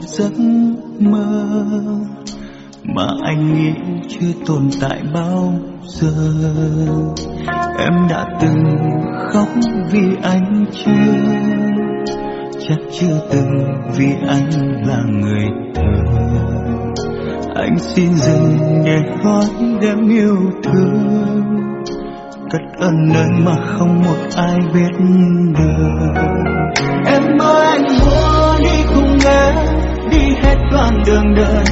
giấc mơ mà anh nghĩ chưa tồn tại bao giờ. Em đã từng khóc vì anh chưa, chắc chưa từng vì anh là người thơ anh xin dừng để hỏi đêm yêu thương, cất ơn nơi mà không một ai biết được đường đời.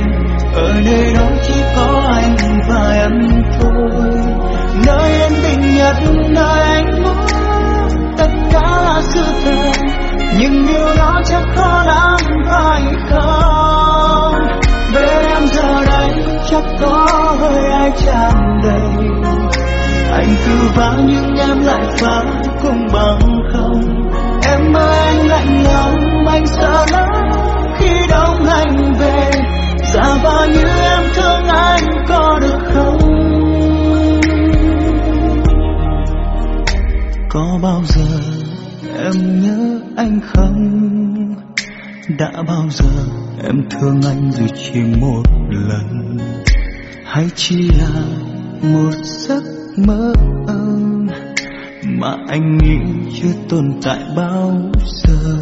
Ở nơi đó chỉ có anh và em thôi. Nơi yên bình nhất, nơi anh muốn, tất cả là sự thật. Nhưng điều đó chắc khó lắm phải không? Về em giờ đây, chắc có hơi ai tràn đầy. Anh cứ vắng nhưng em lại phá cùng bằng không. Em ơi, anh lạnh lòng, anh sợ lắm. Có bao giờ em nhớ anh không? Đã bao giờ em thương anh dù chỉ một lần? Hay chỉ là một giấc mơ mà anh nghĩ chưa tồn tại bao giờ?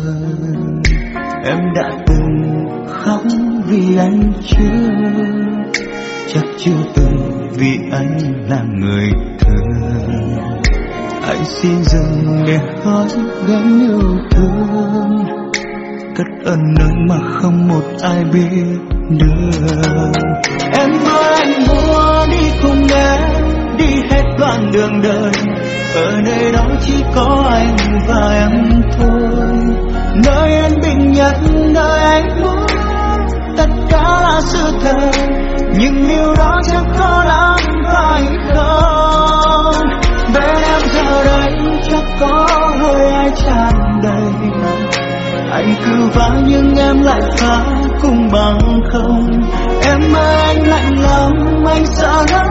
Em đã từng khóc vì anh chưa? Chắc chưa từng vì anh là người thương anh xin dừng để hỏi gánh yêu thương. Cất ơn nơi mà không một ai biết được. Em ơi, anh muốn đi cùng em, đi hết đoạn đường đời. Ở nơi đó chỉ có anh và em thôi. Nơi em bình nhất nơi anh muốn, tất cả là sự thật. Nhưng điều đó chắc khó lắm phải không bên em giờ đây chắc có hơi ai tràn đầy anh cứ vắng nhưng em lại phá cùng bằng không. Em ơi, anh lạnh lắm, anh sợ lắm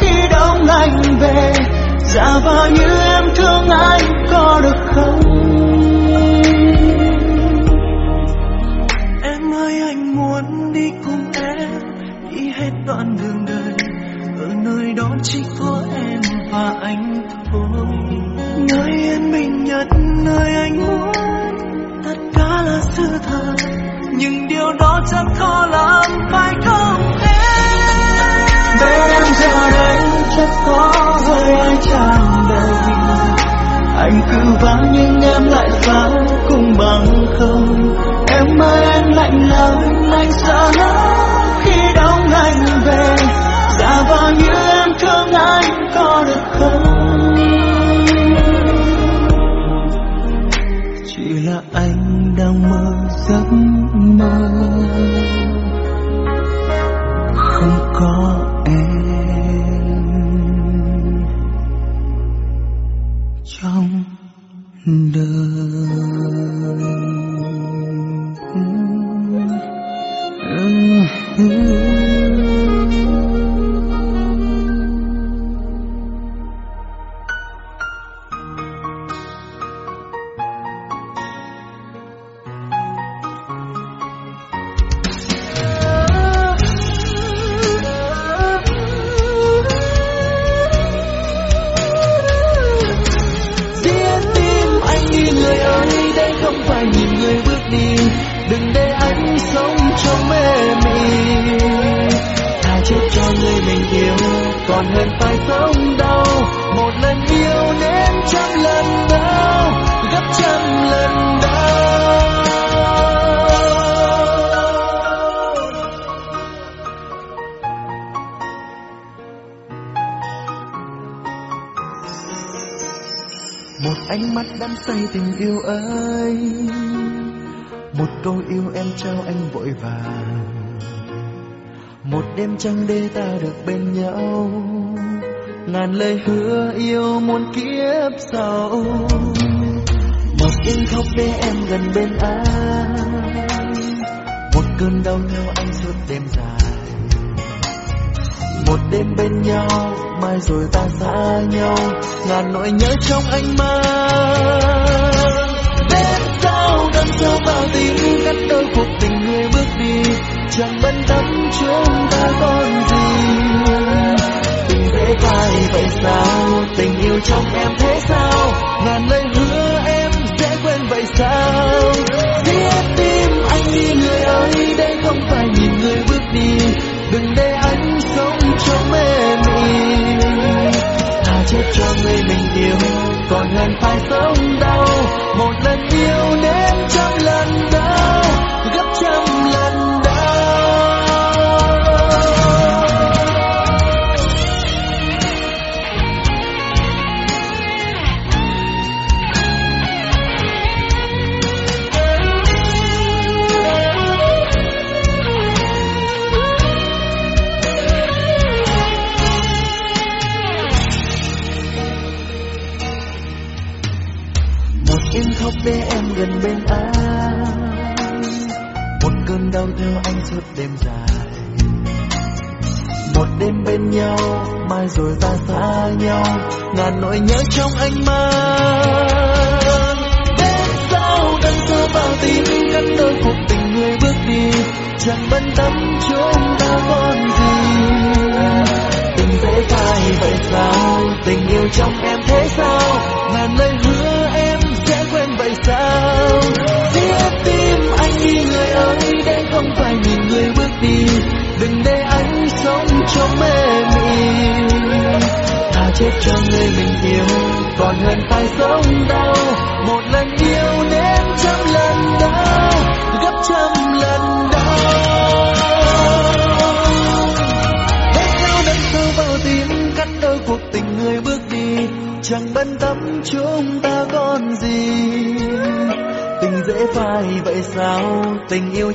khi đông anh về. Giả vờ như anh cứ vắng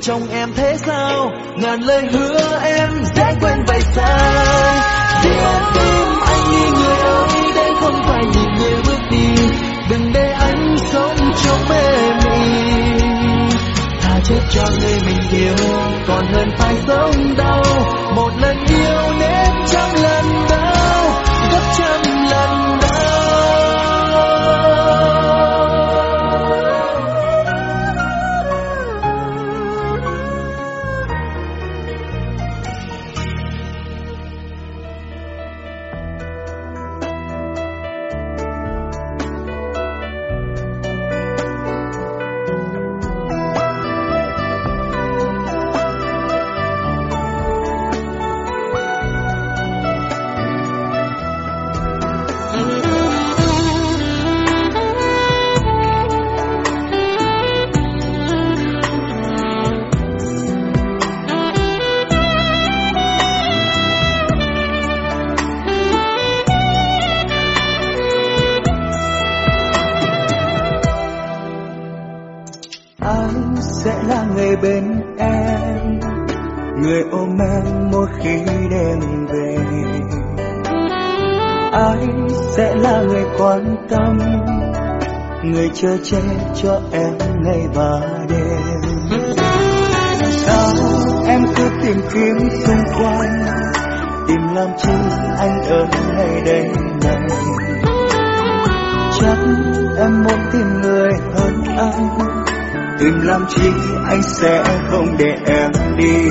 trong em thế sao? Ngàn lời hứa chí anh sẽ không để em đi.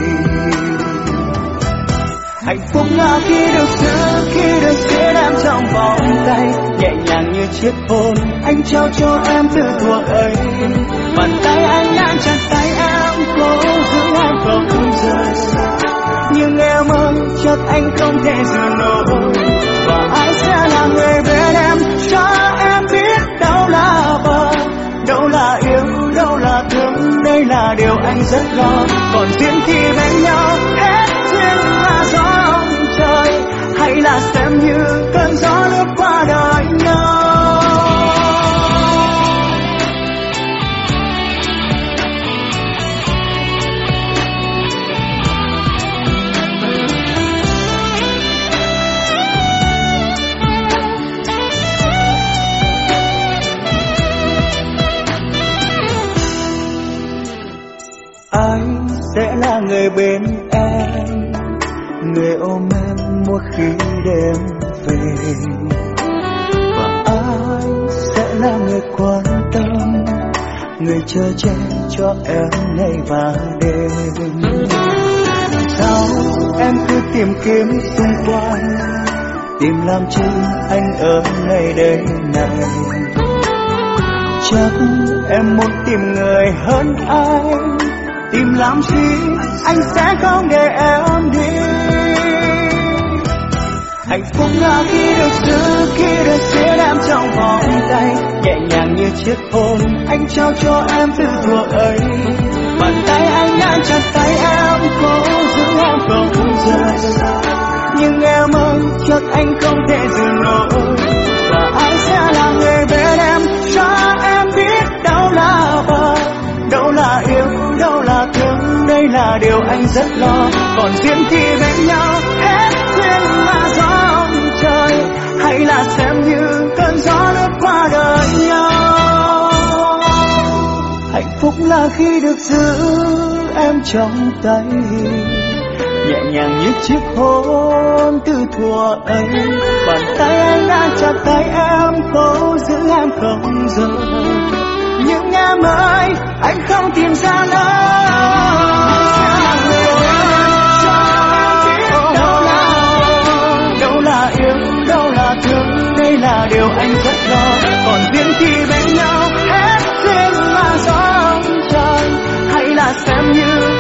Hạnh phúc là khi được giữ, khi được giữ em trong vòng tay. Nhẹ nhàng như chiếc hôn, anh trao cho em từ thuở ấy. Bàn tay anh nắm chặt tay em, cố giữ em không rời xa. Nhưng em ơi, chắc anh không thể dừng nổi. Và anh sẽ là người bên là điều anh rất lo. Còn duyên khi bên nhau, hết duyên là gió trời. Hay là xem như cơn gió lướt qua đời nhau. bên em. Người ôm em mỗi khi đêm về. Và anh sẽ là người quan tâm? Người chờ che cho em ngày và đêm. Sao em cứ tìm kiếm xung quanh? Tìm làm chi anh ở ngay đây này? Chắc em muốn tìm người hơn anh tìm làm chi anh sẽ không để em đi. Hạnh phúc là khi được giữ khi được siết em trong vòng tay. Nhẹ nhàng như chiếc hôn, anh trao cho em từ thuở ấy. Bàn tay anh đang chặt tay em, cố giữ em không rời nhưng em ơi, chắc anh không thể dừng nổi. Đây là điều anh rất lo. Còn riêng thì bên nhau, hết duyên mà gió trời. Hay là xem như cơn gió lướt qua đời nhau. Hạnh phúc là khi được giữ em trong tay. Nhẹ nhàng như chiếc hôn từ thuở ấy. Bàn tay anh đã chặt tay em, cố giữ em không rời những em ơi, anh không tìm ra nơi. Đâu là yêu, đâu là thương, đây là điều anh rất lo. Còn riêng khi bên nhau, hết duyên mà gió trời. Hay là xem như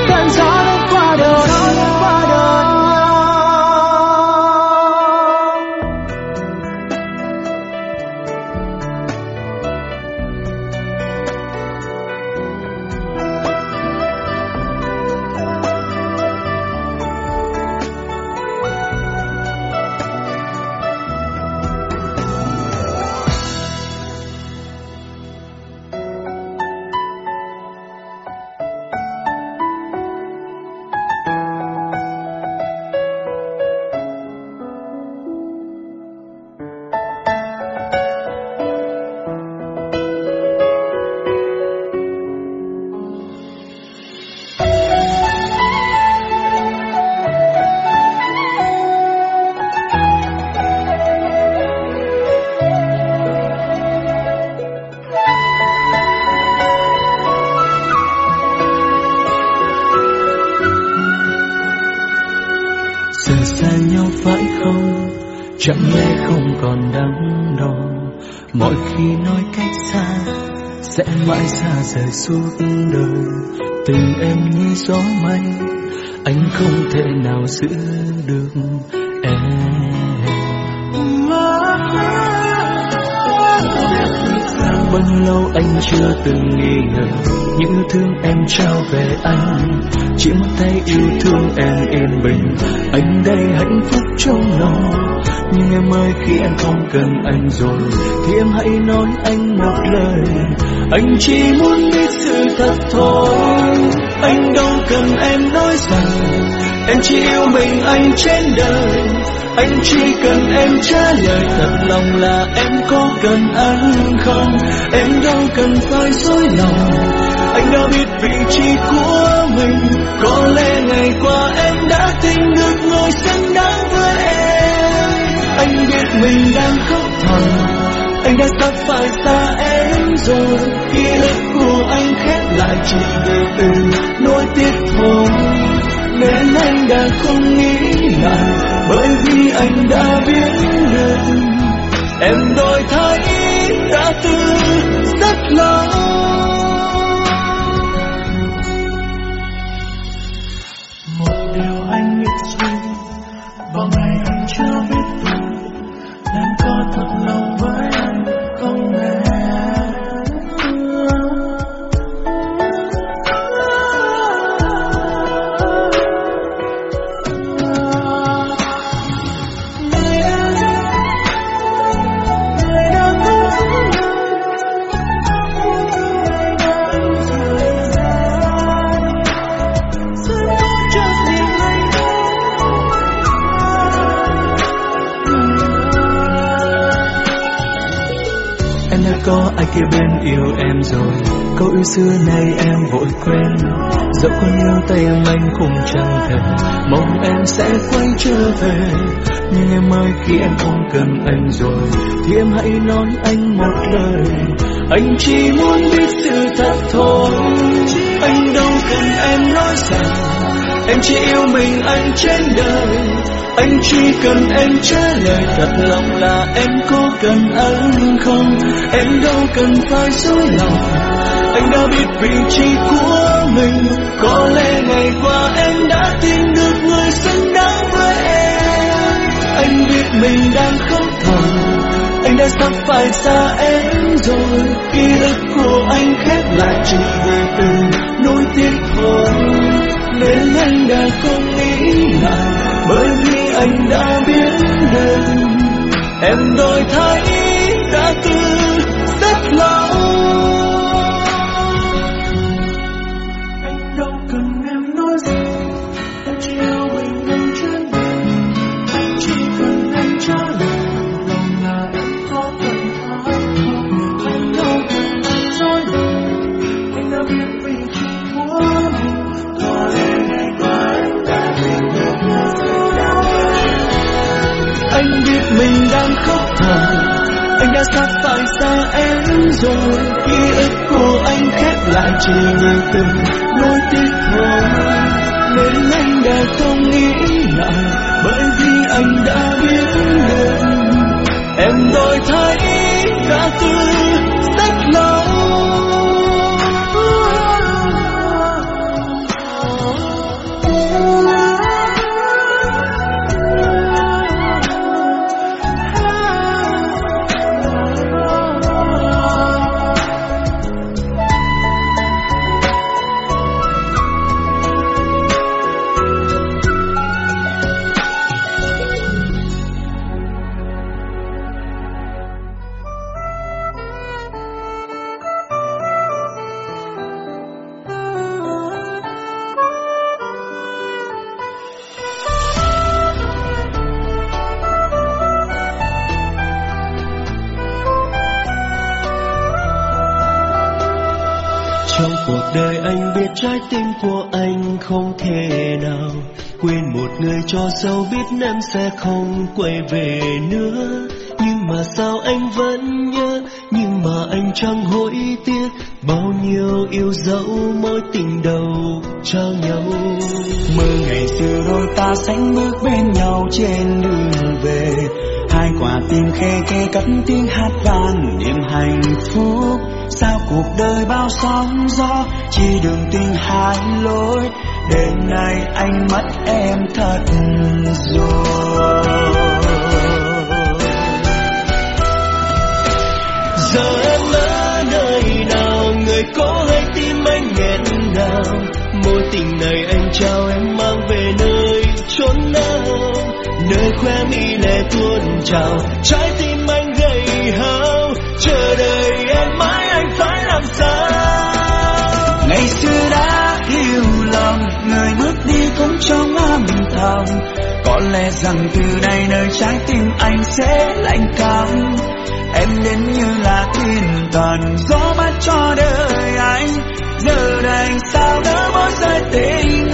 mãi xa rời suốt đời. Tình em như gió mây, anh không thể nào giữ được. Bao nhiêu lâu anh chưa từng nghi ngờ những yêu thương em trao về anh? Chỉ muốn thấy yêu thương em yên bình, anh đây hạnh phúc trong lòng. Nhưng em ơi, khi em không cần anh rồi, thì em hãy nói anh một lời. Anh chỉ muốn biết sự thật thôi. Anh đâu cần em nói rằng em chỉ yêu mình anh trên đời anh chỉ cần em trả lời thật lòng là em có cần anh không? Em đâu cần phải dối lòng. Anh đã biết vị trí của mình. Có lẽ ngày qua em đã tìm được người xứng đáng với em. Anh biết mình đang khóc thầm. Anh đã sắp phải xa em rồi. Ký ức của anh khép lại chỉ về từ. Nỗi tiếc thôi. Nên anh đã không nghĩ lại bởi vì anh đã biết được em đổi thay đã từ rất lâu. Câu yêu xưa này em vội quên. Dẫu con yêu tay em, anh cũng chẳng thể Mong em sẽ quay trở về. Nhưng em ơi, khi em không cần anh rồi, Thì em hãy nói anh một lời. Anh chỉ muốn biết sự thật thôi. Anh đâu cần em nói rằng Em chỉ yêu mình anh trên đời. Anh chỉ cần em trả lời thật lòng là em có cần anh không? Em đâu cần phải dối lòng anh đã biết vị trí của mình. Có lẽ ngày qua em đã tìm được người xứng đáng với em. Anh biết mình đang khóc thầm anh đã sắp phải xa em rồi. Ký ức của anh khép lại chỉ về từng nỗi tiếc thôi. Nên anh đã không nghĩ lại bởi vì anh đã biết được. Em đổi thay đã từng thầm anh đã sắp phải xa em rồi. Ký ức của anh khép lại chỉ như từng nỗi tiếc thôi. Nên anh đã không nghĩ lại, bởi vì anh đã biết được. Em đổi thay đã tươi cho dâu biết em sẽ không quay về nữa. Nhưng mà sao anh vẫn nhớ? Nhưng mà anh chẳng hối tiếc. Bao nhiêu yêu dấu mối tình đầu trao nhau. Mơ ngày xưa đôi ta sánh bước bên nhau trên đường về. Hai quả tim khe khe cất tiếng hát vang niềm hạnh phúc. Sao cuộc đời bao sóng gió? Chỉ đường tình hai lối. Đêm nay anh mất em thật rồi. Giờ em ở nơi nào người có hay tim anh nghẹn ngào. Mối tình này anh trao em mang về nơi chốn nào. Nơi khoe mi lệ tuôn trào, trái lòng. Có lẽ rằng từ nay nơi trái tim anh sẽ lạnh căm em đến như là thiên thần, gió mát cho đời anh. Giờ đây sao đỡ mỗi rơi tình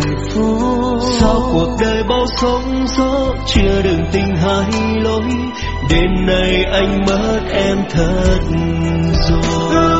hạnh phúc sau cuộc đời bao sóng gió chưa đường tình hai lối đêm nay anh mất em thật rồi.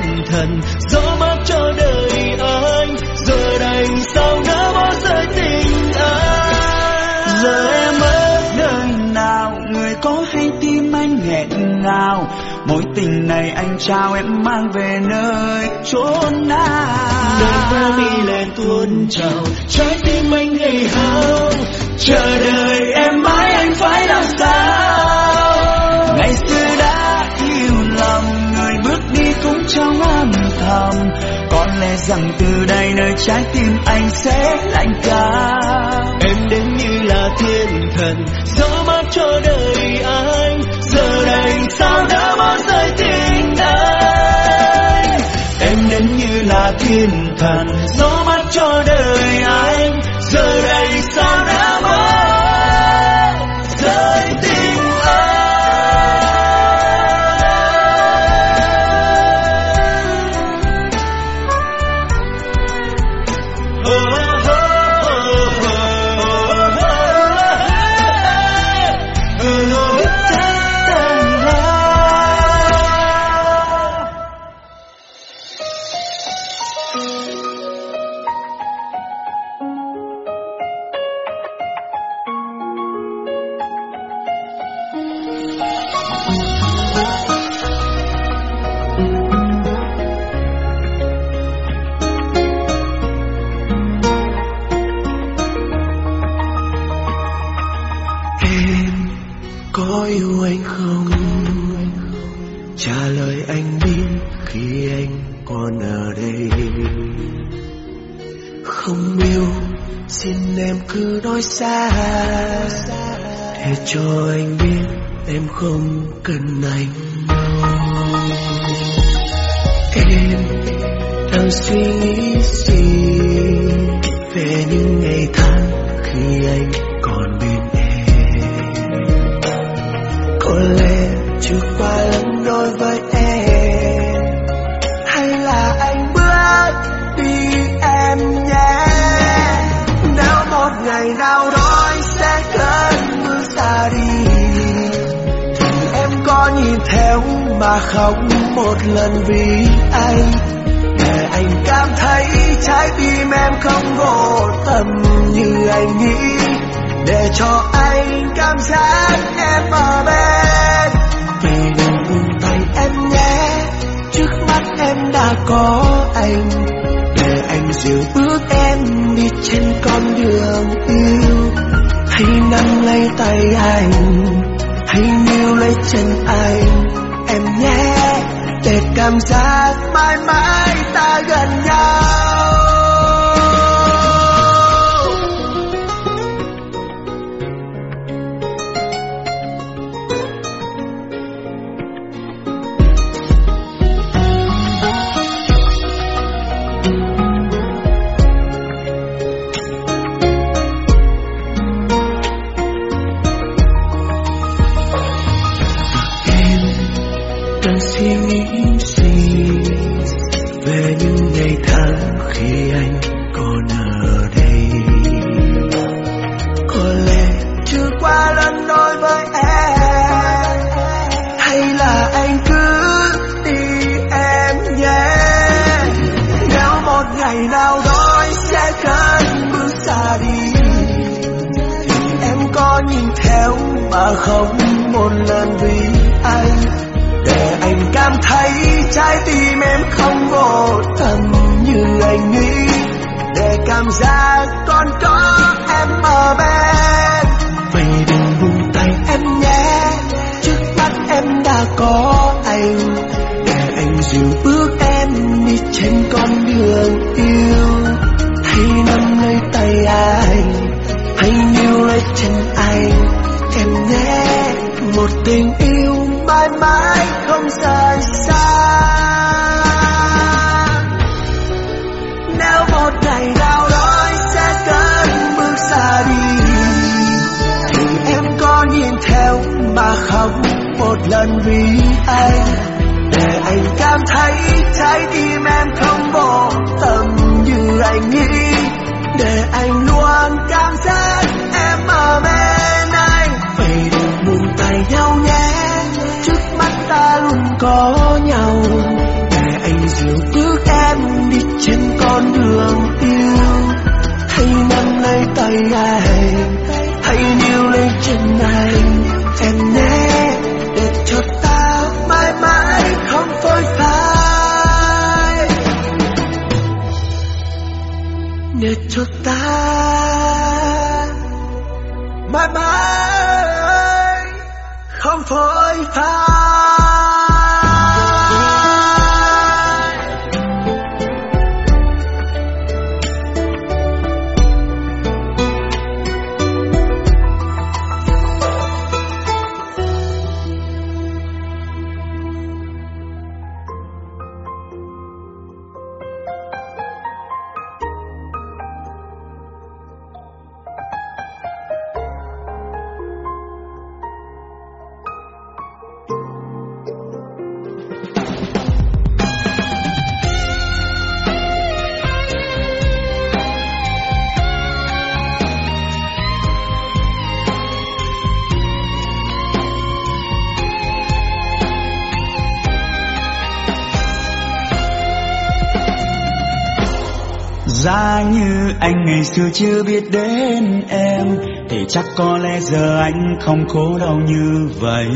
Thiên thần gió mát cho đời anh. Giờ đành sao nỡ bỏ rơi tình anh. Giờ em ở nơi nào người có hay tim anh nghẹn ngào. Mối tình này anh trao em mang về nơi chốn nào. Nơi hoa mi lên tuôn trào trái tim anh gầy hao. Chờ đợi em rằng từ đây nơi trái tim anh sẽ lạnh giá em đến như là thiên thần, gió mát cho đời anh. Giờ đây sao đã bỏ rơi tình anh? Em đến như là thiên thần, gió mát cho đời không? Trả lời anh đi khi anh còn ở đây. Không yêu, xin em cứ nói xa. Để cho anh biết em không cần anh. Em đang suy nghĩ gì về những ngày tháng khi anh đôi với em. Hay là anh bước đi em nhé? Nếu một ngày nào đó anh sẽ cơn mưa xa đi, thì em có nhìn theo mà khóc một lần vì anh. Để anh cảm thấy trái tim em không vô tâm như anh nghĩ. Để cho anh cảm giác em ở bên. Vì em đã có anh. Để anh dìu bước em đi trên con đường yêu. Hãy nắm lấy tay anh, hãy níu lấy chân anh. Em nhé, để cảm giác mãi mãi ta gần nhau. Mà không một lần vì anh. Để anh cảm thấy trái tim em không vô tâm như anh nghĩ. Để cảm giác còn có em ở bên. Vậy đừng buông tay em nhé. Trước mắt em đã có anh. Để anh dìu bước em đi trên con đường lần vì anh để anh cảm thấy trái tim em không vô tâm như anh nghĩ. Để anh luôn cảm giác em ở bên anh. Vậy đừng buông tay nhau nhé, trước mắt ta luôn có nhau. Để anh dìu bước em đi trên con đường yêu. Hãy nắm lấy tay anh, hãy níu lấy chân anh. Em nhé. Để cho ta mãi mãi không phôi phai Giá như anh ngày xưa chưa biết đến em, Thì chắc có lẽ giờ anh không khổ đau như vậy.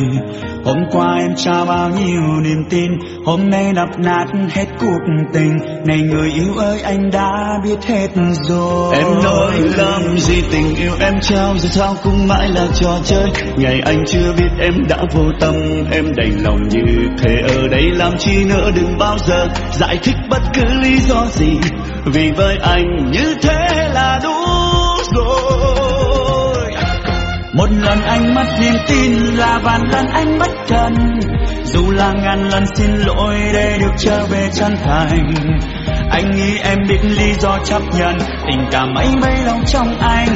Hôm qua em trao bao nhiêu niềm tin, Hôm nay đập nát hết cuộc tình. Này người yêu ơi, anh đã biết hết rồi. Em nói làm gì tình yêu em trao rồi sao cũng mãi là trò chơi. Ngày anh chưa biết em đã vô tâm, Em đành lòng như thế. Ở đây làm chi nữa, đừng bao giờ Giải thích bất cứ lý do gì. Vì với anh như thế là đủ. Một lần anh mất niềm tin là vạn lần anh mất cần Dù là ngàn lần xin lỗi để được trở về chân thành. Anh nghĩ em biết lý do chấp nhận. Tình cảm ấy bấy lòng trong anh.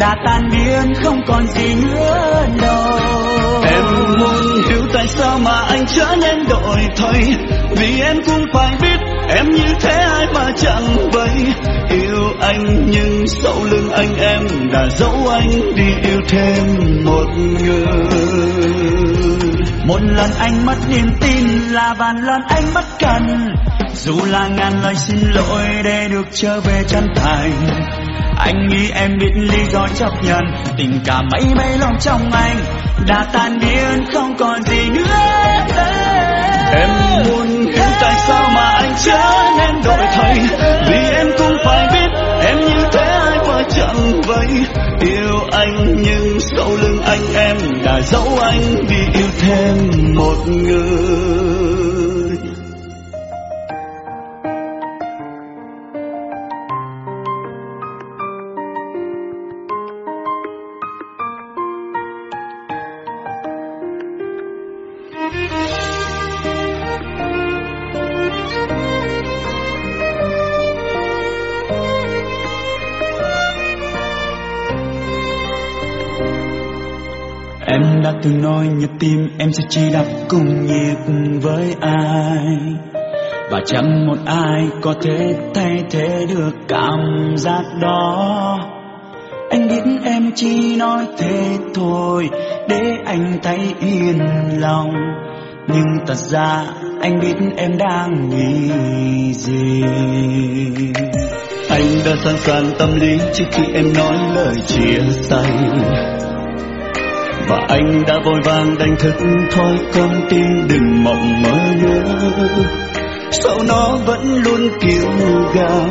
Đã tan biến, không còn gì nữa đâu Em muốn hiểu tại sao mà anh trở nên đổi thay. Vì em cũng phải biết em như thế ai mà chẳng vậy Yêu anh nhưng sau lưng anh em đã giấu anh đi yêu thêm một người. Một lần anh mất niềm tin là vạn lần anh mất cần Dù là ngàn lời xin lỗi để được trở về chân thành. Anh nghĩ em biết lý do chấp nhận. Tình cảm mấy mấy lòng trong anh Đã tan biến, không còn gì nữa. Em muốn hiểu tại sao mà chớ nên đổi thay. Vì em cũng phải biết em như thế ai mà chẳng vậy Yêu anh nhưng sau lưng anh em đã giấu anh. Đi yêu thêm một người. Em đã từng nói nhịp tim em sẽ chỉ đập cùng nhịp với ai. Và chẳng một ai có thể thay thế được cảm giác đó. Anh biết em chỉ nói thế thôi, để anh thấy yên lòng. Nhưng thật ra anh biết em đang nghĩ gì. Anh đã sẵn sàng tâm lý trước khi em nói lời chia tay. Và anh đã vội vàng đánh thức thôi, con tim đừng mộng mơ nữa. Sao nó vẫn luôn kêu gào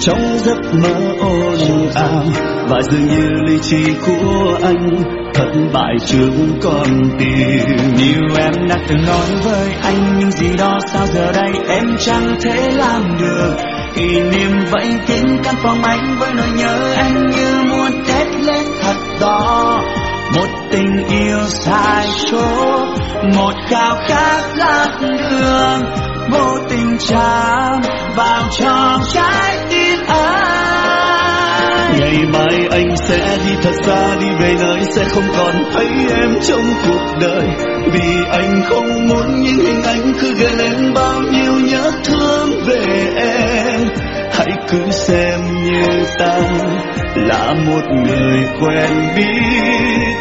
trong giấc mơ ồn ào. Và dường như lý trí của anh thất bại trước con tim. Như em đã từng nói với anh những gì đó sao giờ đây em chẳng thể làm được? Kỷ niệm vậy kín căn phòng anh với nỗi nhớ anh như muốn thét lên thật to một tình yêu sai số, Một khao khát lạc đường. Vô tình chạm vào trong trái tim anh. Ngày mai anh sẽ đi thật xa, đi về nơi sẽ không còn thấy em trong cuộc đời. Vì anh không muốn những hình ảnh cứ gợi lên bao nhiêu nhớ thương về em hãy cứ xem như ta là một người quen biết.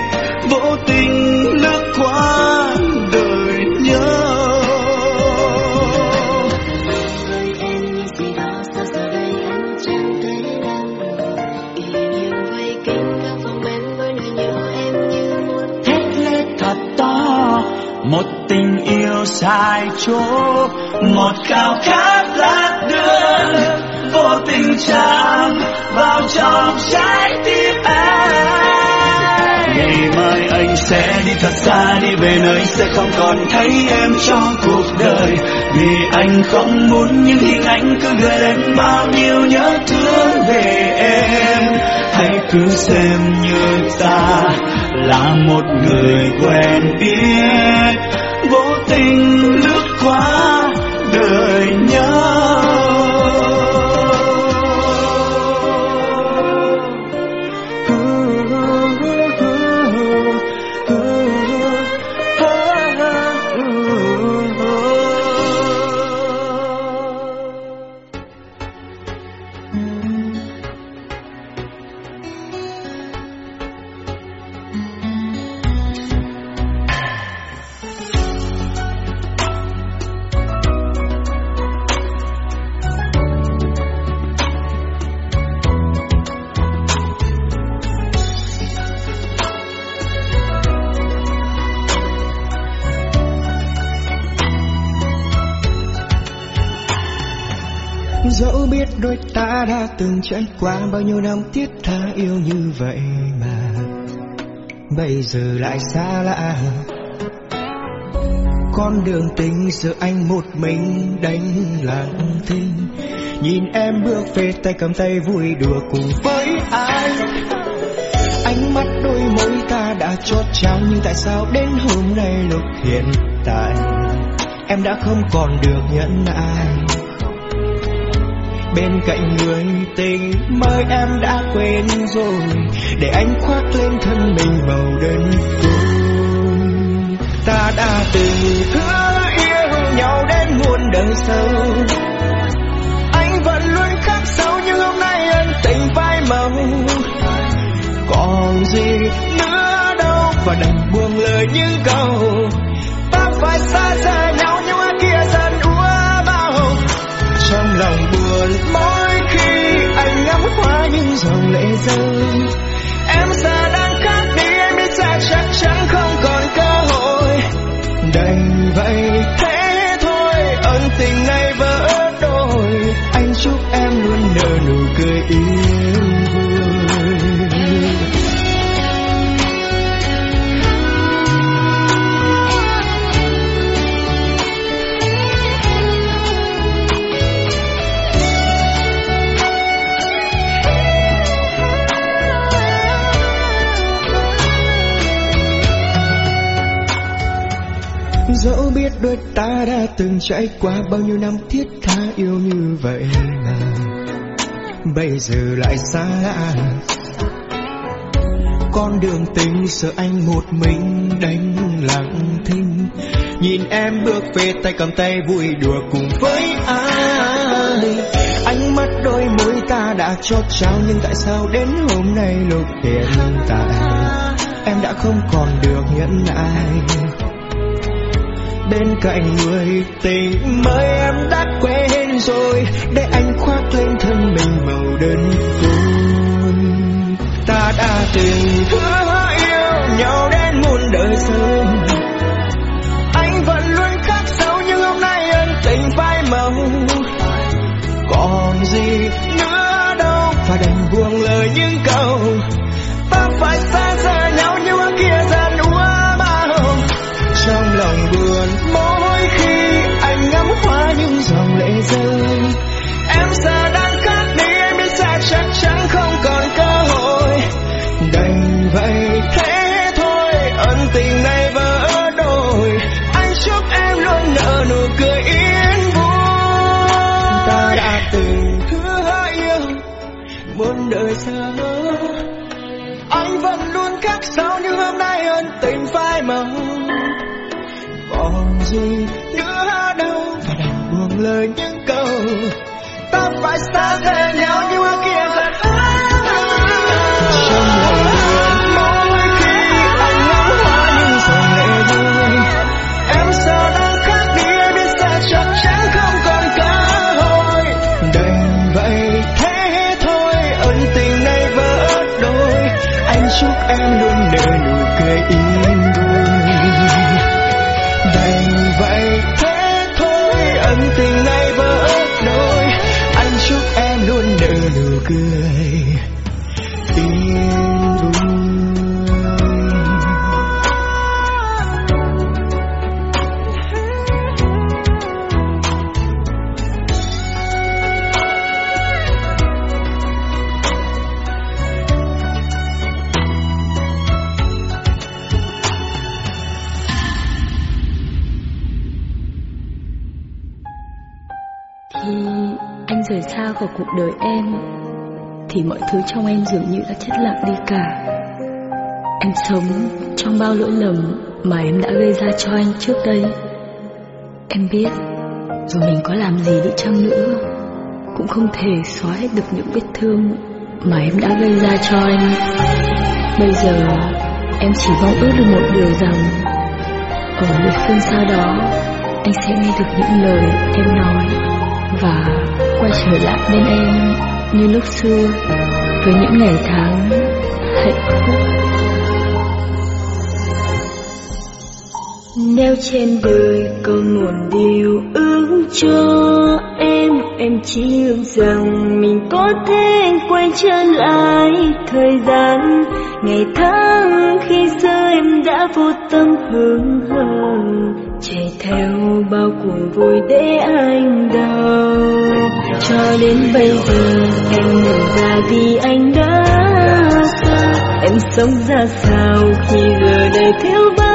Vô tình lướt qua đời nhớ. Một tình yêu sai chỗ một khao khát lát đưa vô tình chạm vào trong trái tim em. Ngày mai anh sẽ đi thật xa, đi về nơi sẽ không còn thấy em trong cuộc đời. Vì anh không muốn những hình ảnh cứ gợi lên bao nhiêu nhớ thương về em. Hãy cứ xem như ta là một người quen biết. Vô tình lướt qua đời nhớ dẫu biết đôi ta đã từng trải qua bao nhiêu năm thiết tha yêu như vậy mà. Bây giờ lại xa lạ. Con đường tình giờ anh một mình đánh lặng thinh. Nhìn em bước về tay cầm tay vui đùa cùng với ai. Ánh mắt đôi môi ta đã chót trao nhưng tại sao đến hôm nay lúc hiện tại em đã không còn được nhẫn nại bên cạnh người tình. Mới em đã quên rồi, để anh khoác lên thân mình màu đơn côi ta đã từng hứa yêu nhau đến muôn đời sau. Anh vẫn luôn khắc sâu nhưng hôm nay ân tình phai màu. Còn gì nữa đâu, và đành buông lời những câu ta phải xa xa nhau trong lòng buồn. Mỗi khi anh ngắm hoa những dòng lệ rơi em giờ đang khác đi em biết ra chắc chắn không còn cơ hội. Đành vậy thế thôi, ân tình này vỡ đôi. Anh chúc em luôn nở nụ cười yên vui đôi ta đã từng trải qua bao nhiêu năm thiết tha yêu như vậy mà. Bây giờ lại xa lạ. Con đường tình sợ anh một mình đánh lặng thinh. Nhìn em bước về tay cầm tay vui đùa cùng với ai. Ánh mắt đôi môi ta đã chót trao nhưng tại sao đến hôm nay lúc hiện tại em đã không còn được nhẫn nại bên cạnh người tình mới em đã quên rồi. Để anh khoác lên thân mình màu đơn côi ta đã từng hứa yêu nhau đến muôn đời sau anh vẫn luôn khắc sâu nhưng hôm nay ân tình phai màu. Còn gì nữa đâu, phải đành buông lời những câu sao như hôm nay ân tình phai màu? Còn gì nữa đâu và đành buông lời những câu, ta phải xa rời nhau nhưng mà kia dần trong lòng mỗi khi anh ngắm hoa những dòng lệ rơi em sao đang khác đi biết sẽ chắc chắn không còn cơ hội. Đành vậy, thế thôi, ân tình này vỡ đôi, anh chúc em luôn tình này vỡ đôi anh chúc em luôn nở nụ cười. Cuộc đời em, Thì mọi thứ trong em dường như đã chết lặng đi cả. Em sống trong bao lỗi lầm mà em đã gây ra cho anh trước đây. Em biết dù mình có làm gì đi chăng nữa, Cũng không thể xóa hết được những vết thương mà em đã gây ra cho anh. Bây giờ, em chỉ mong ước được một điều rằng, Ở một phương xa đó, Anh sẽ nghe được những lời em nói Và quay trở lại bên em như lúc xưa, Với những ngày tháng hạnh phúc. Nếu trên đời có một điều ước cho em Em chỉ ước rằng mình có thể quay trở lại thời gian, Ngày tháng khi xưa em đã vô tâm hướng hờ. Chạy theo bao cuồng vui để anh đau cho đến bây giờ, em nhận ra vì anh đã xa. Em sống ra sao khi giờ đây thiếu vắng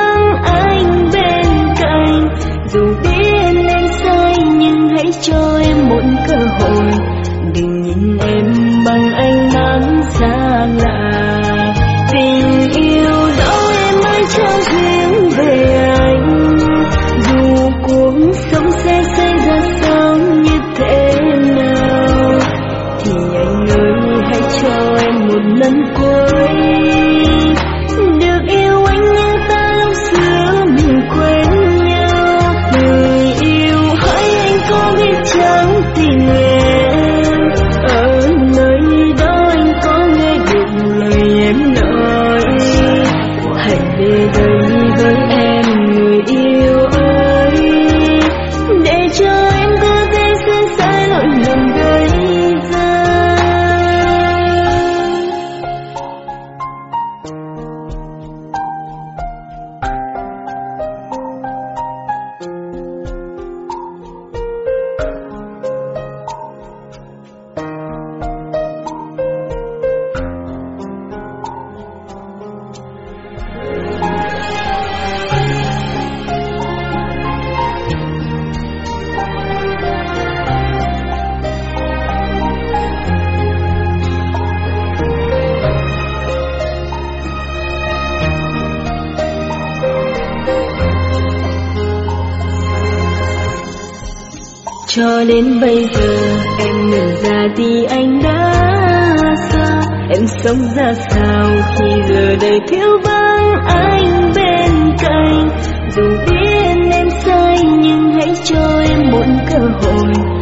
Cho đến bây giờ, em nhận ra thì anh đã xa. Em sống ra sao khi giờ đây thiếu vắng anh bên cạnh? Dù biết em sai nhưng hãy cho em một cơ hội.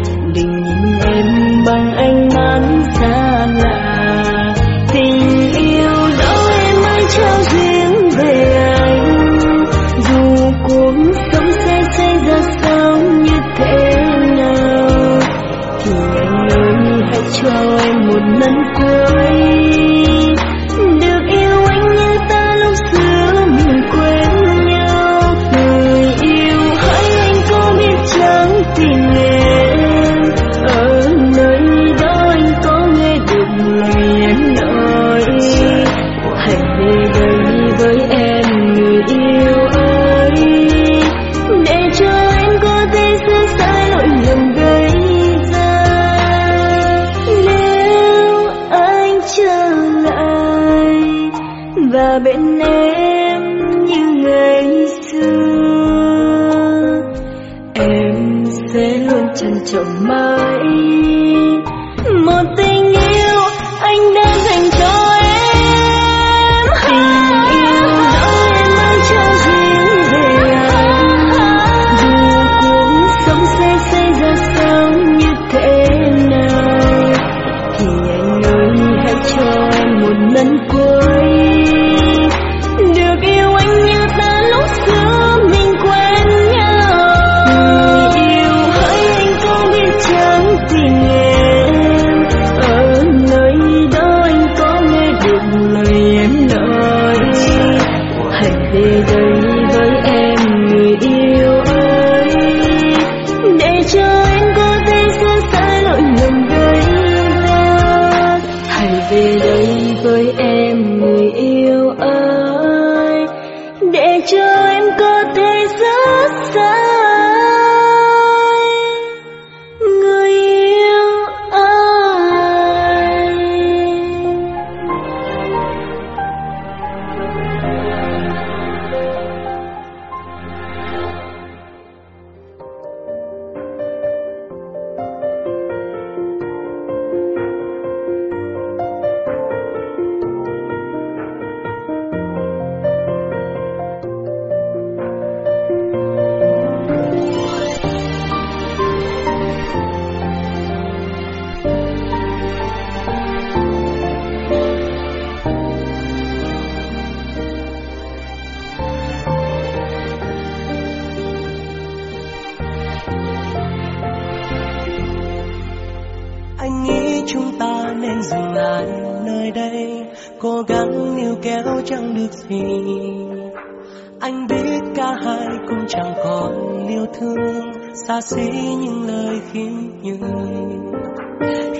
Ta xỉ những lời khiếm nhường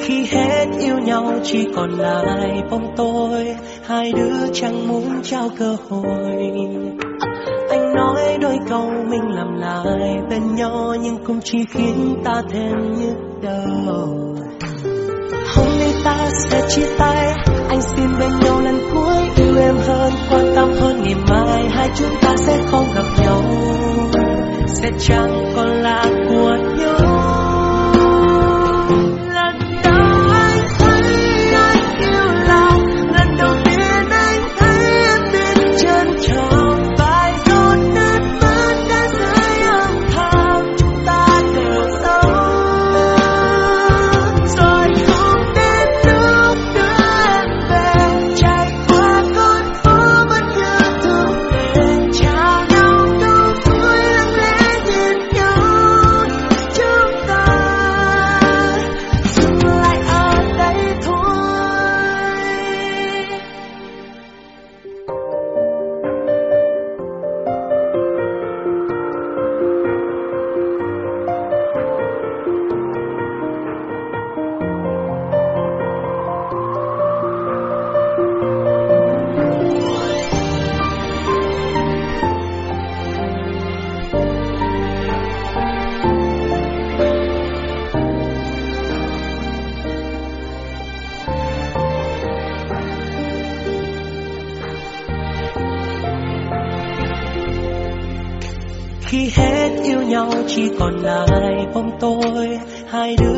khi hết yêu nhau, chỉ còn lại bóng tôi hai đứa chẳng muốn trao cơ hội. Anh nói đôi câu mình làm lại bên nhau, nhưng cũng chỉ khiến ta thêm nhức đầu. Hôm nay ta sẽ chia tay, anh xin bên nhau lần cuối yêu em hơn, quan tâm hơn ngày mai. Hai chúng ta sẽ không gặp nhau sẽ chẳng còn là của nhau ôm tôi hai đứa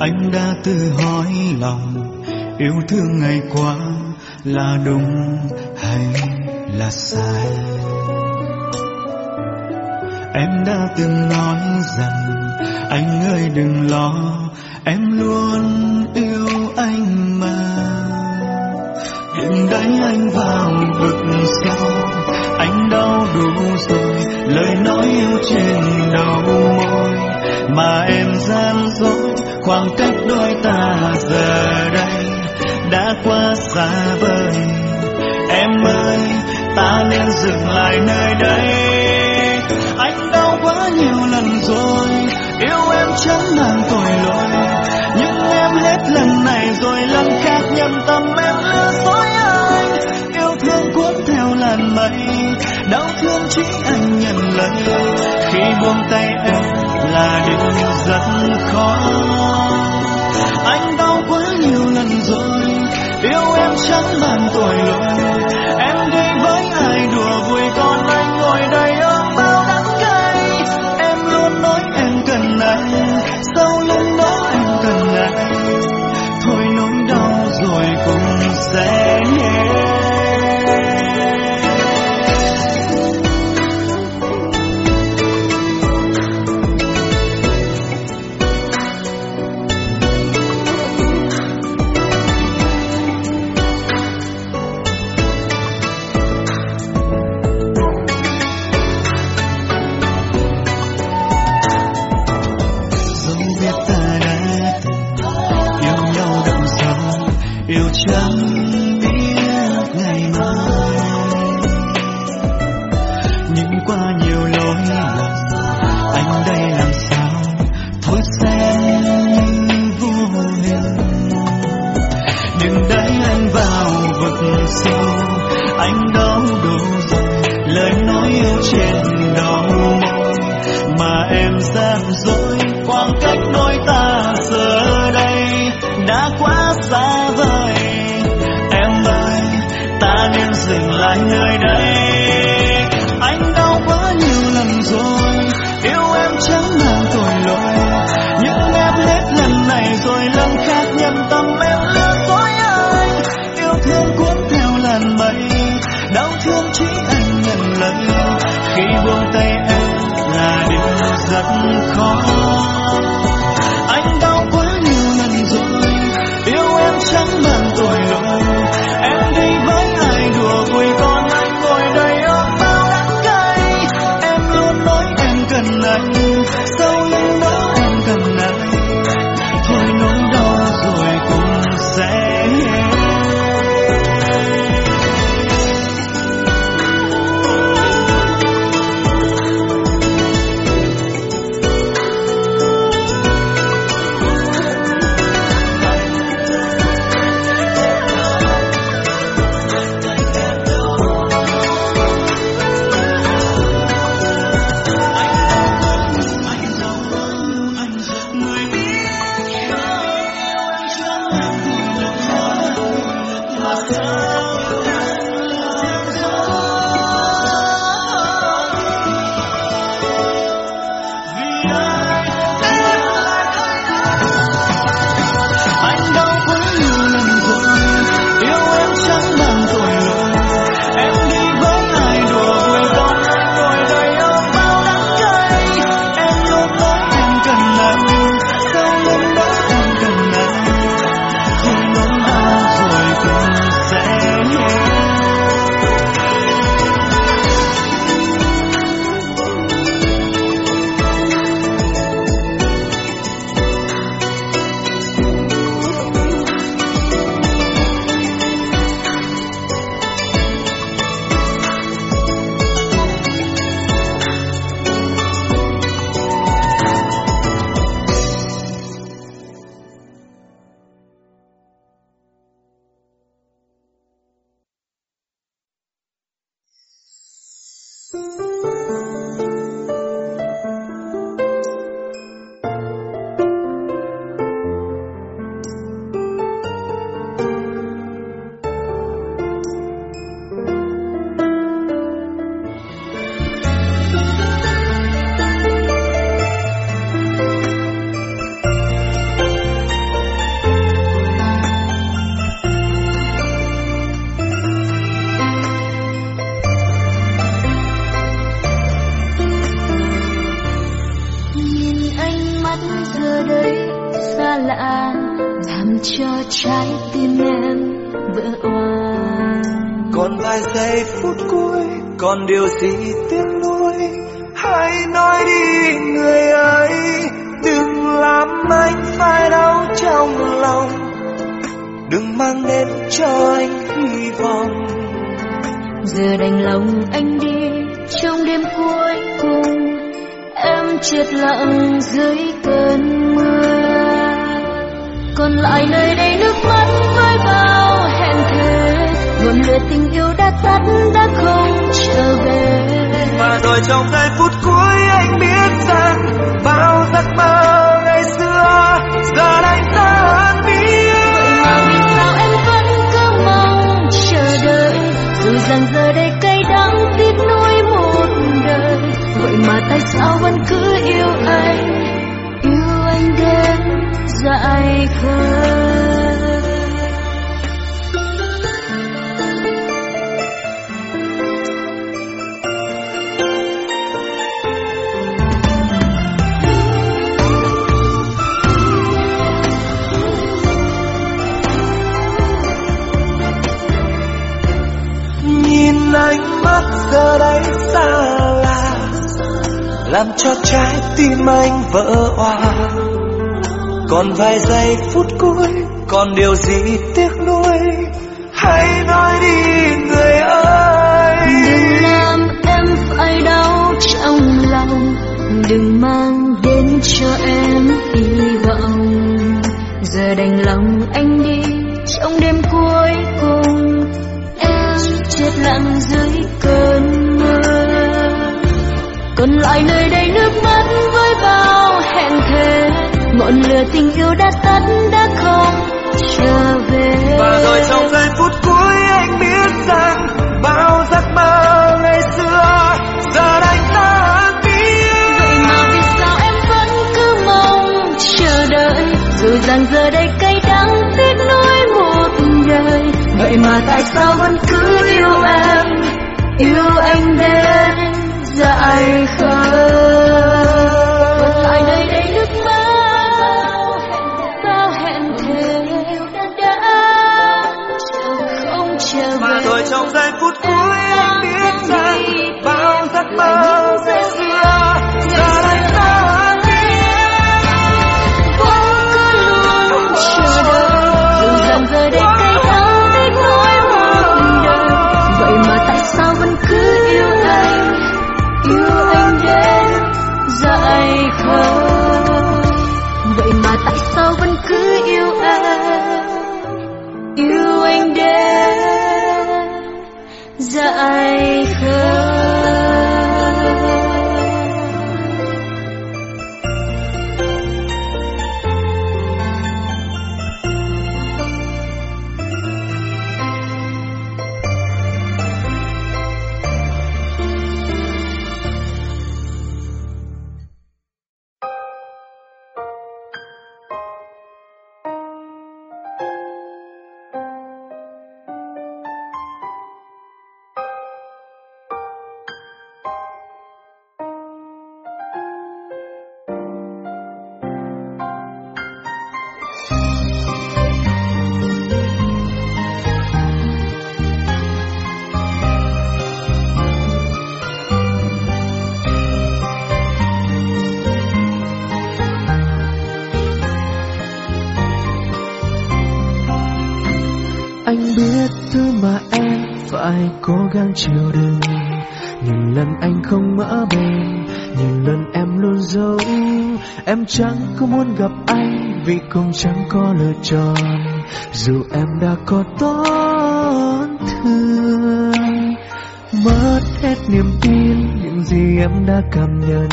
anh đã tự hỏi lòng, yêu thương ngày qua là đúng hay là sai? Em đã từng nói rằng, anh ơi đừng lo, em luôn yêu anh mà. Đừng đánh anh vào vực sâu, anh đau đủ rồi, lời nói yêu trên khoảng cách đôi ta giờ đây đã quá xa vời. Em ơi, ta nên dừng lại nơi đây. Anh đau quá nhiều lần rồi, yêu em chẳng mang tội lỗi. Nhưng em hết lần này rồi, lần khác nhầm tâm em lừa dối anh yêu thương cuốn theo làn mây, đau thương chỉ anh nhận lấy khi buông tay em là điều rất khó. chẳng bàn tuổi lục em đi với ai đùa vui con anh dù rằng giờ đây cho trái tim anh vỡ òa. Còn vài giây phút cuối, còn điều gì tiếc nuối? Hãy nói đi, người ơi. Đừng làm em phải đau trong lòng. Đừng mang đến cho em hy vọng. Giờ đành lòng anh đi trong đêm cuối cùng. Em chết lặng dưới cơn mưa. Còn lại nơi ngọn lửa tình yêu đã tắt đã không trở về. Và rồi trong giây phút cuối anh biết rằng bao giấc mơ ngày xưa giờ đây tan biến. Vậy mà vì sao em vẫn cứ mong chờ đợi? Dù rằng giờ đây cay đắng tiếc nuối một đời. Vậy mà tại sao vẫn cứ yêu em? Yêu anh đến dại khờ trong giây phút cuối anh biết rằng bao giấc mơ sẽ xưa. Giờ đây tan vẫn cứ luôn chờ đợi. Dù rằng giờ đây mà em phải cố gắng chịu đựng. Nhiều lần anh không mở bên, nhiều lần em luôn giấu em chẳng có muốn gặp anh vì cũng chẳng có lựa chọn. Dù em đã có tổn thương mất hết niềm tin những gì em đã cảm nhận.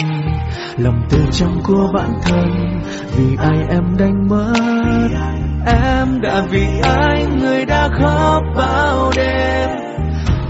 Lòng từ trong của bản thân vì ai em đánh mất em đã vì anh người đã khóc bao đêm.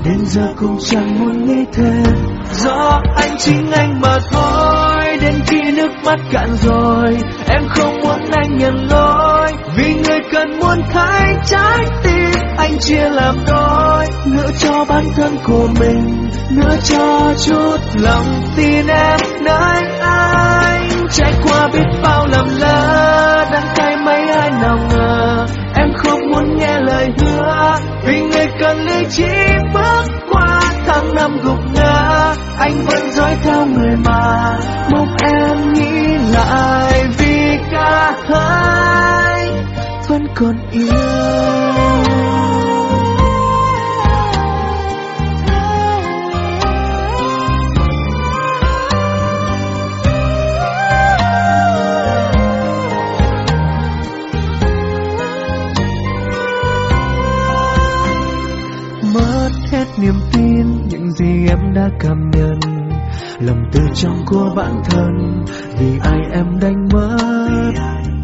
Đến giờ cũng chẳng muốn nghĩ thêm. Do anh chính anh mà thôi, đến khi nước mắt cạn rồi, em không muốn anh nhận lỗi. Vì người cần muốn thay trái tim, anh chia làm đôi. Nửa cho bản thân của mình, nửa cho chút lòng tin em nơi anh cũng trải qua biết bao lầm lỡ đang tay mấy ai nào ngờ. Em không muốn nghe lời hứa, vì người cần lý trí bước qua tháng năm gục ngã. Anh vẫn dõi theo người mà mong em nghĩ lại vì cả hai vẫn còn yêu. Niềm tin, những gì em đã cảm nhận. Lòng từ trong của bản thân, vì ai em đánh mất?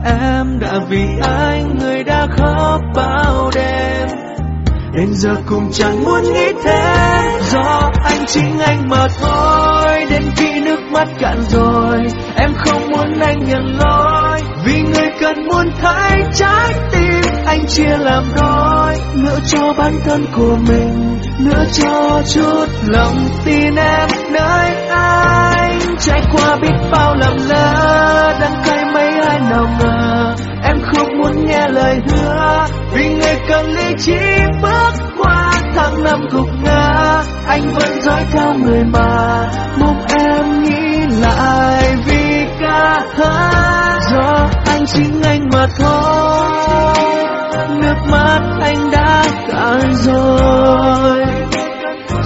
Em đã vì anh người đã khóc bao đêm? Đến giờ cũng chẳng muốn nghĩ thêm. Do anh chính anh mà thôi, đến khi nước mắt cạn rồi, em không muốn anh nhận lỗi vì người cần muốn thấy trái tim, anh chia làm đôi. Nỡ cho bản thân của mình, nỡ cho chút lòng tin em nơi anh. Trải qua biết bao lầm lỡ đắng cay mấy ai nào ngờ. Em không muốn nghe lời hứa, vì người cần lý trí bước qua tháng năm gục ngã. Anh vẫn dõi theo người mà mong em nghĩ lại vì ca hát do anh chính anh mà thôi. Nước mắt anh đã cạn rồi.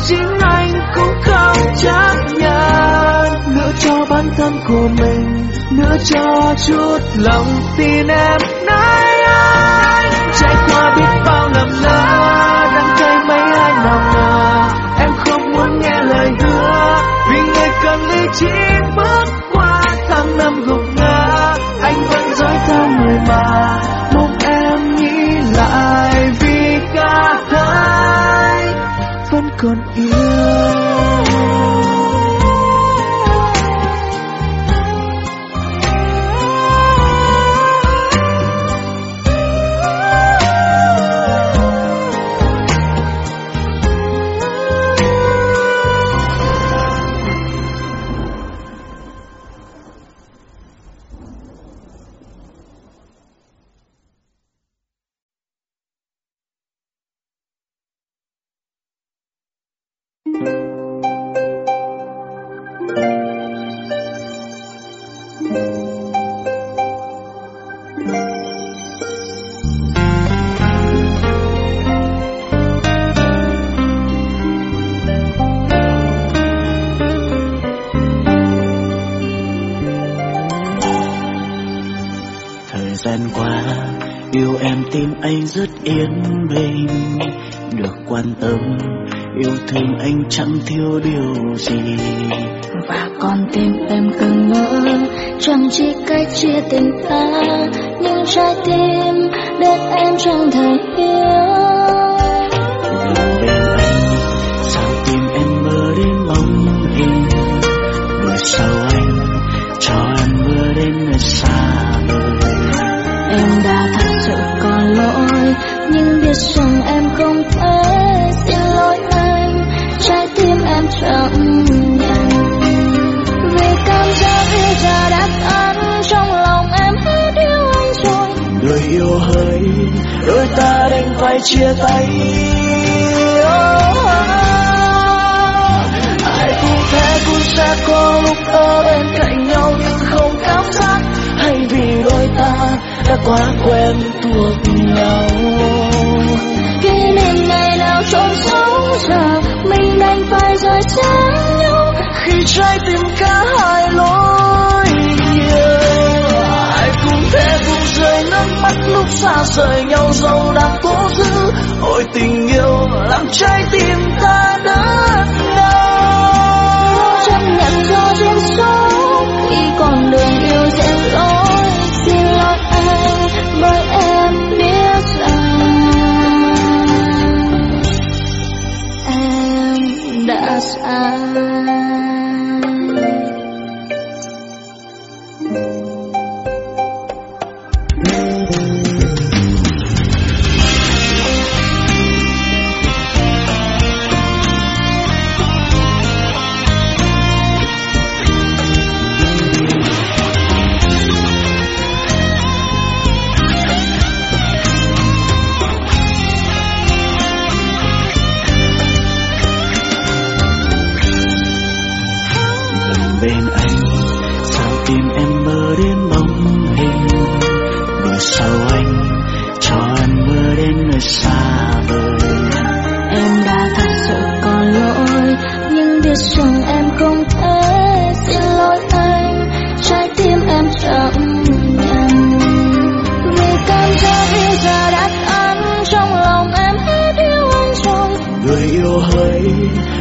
Chính anh cũng không chấp nhận. Nữa cho bản thân của mình nữa cho chút lòng tin em nay. anh. Trải qua biết bao lầm lỡ đắng cay mấy ai nào ngờ em không muốn nghe lời hứa, vì người cần lý trí bước qua tháng năm gục con còn yêu anh chẳng quá quen thuộc nhau. Khi niềm ngày nào trốn sống giờ mình đành phải rời xa nhau. Khi trái tim cả hai lối nhiều ai cũng thế cũng rơi nước mắt lúc xa rời nhau, dẫu đã cố giữ. Ôi tình yêu làm trái tim ta đớn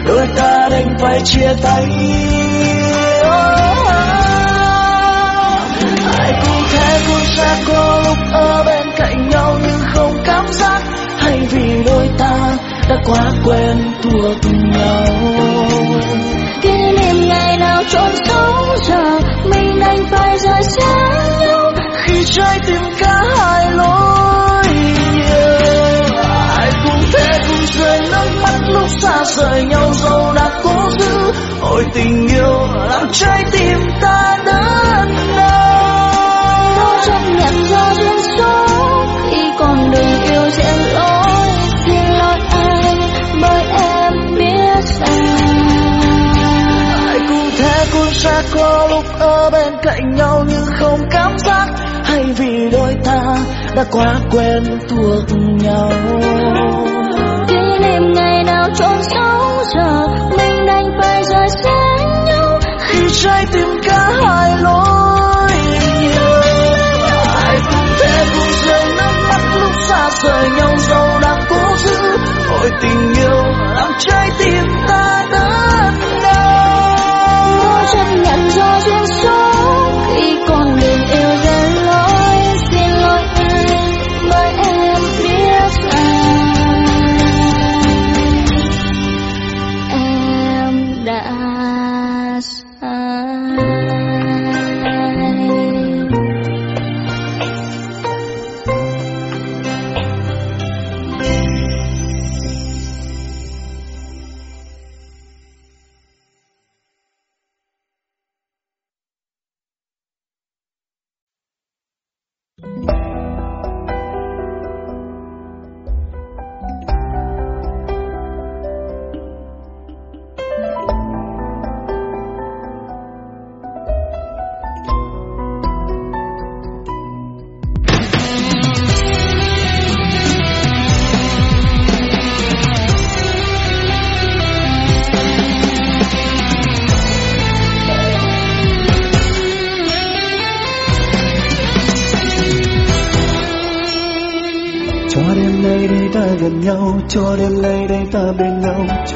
đôi ta đành phải chia tay. Ai cũng thế, cũng sẽ có lúc ở bên cạnh nhau nhưng không cảm giác. Hay vì đôi ta đã quá quen thuộc nhau. Kỷ niệm ngày nào trốn sống, giờ mình đành phải rời xa nhau. Khi trái tim cả hai lối lúc xa rời nhau dẫu đã cố giữ ôi tình yêu làm trái tim ta đớn đau. Chấp nhận do duyên số khi còn đường yêu dễ lỗi xin lỗi anh bởi em biết rằng ai cũng thế cũng sẽ có lúc ở bên cạnh nhau nhưng không cảm giác hay vì đôi ta đã quá quen thuộc nhau kỷ ngày nào trốn sáu giờ mình đành phải rời xa nhau. Khi trái tim cả hai lối ai cũng thế cũng rơi nước mắt lúc xa rời nhau, dẫu đang cố giữ ôi tình yêu, làm trái tim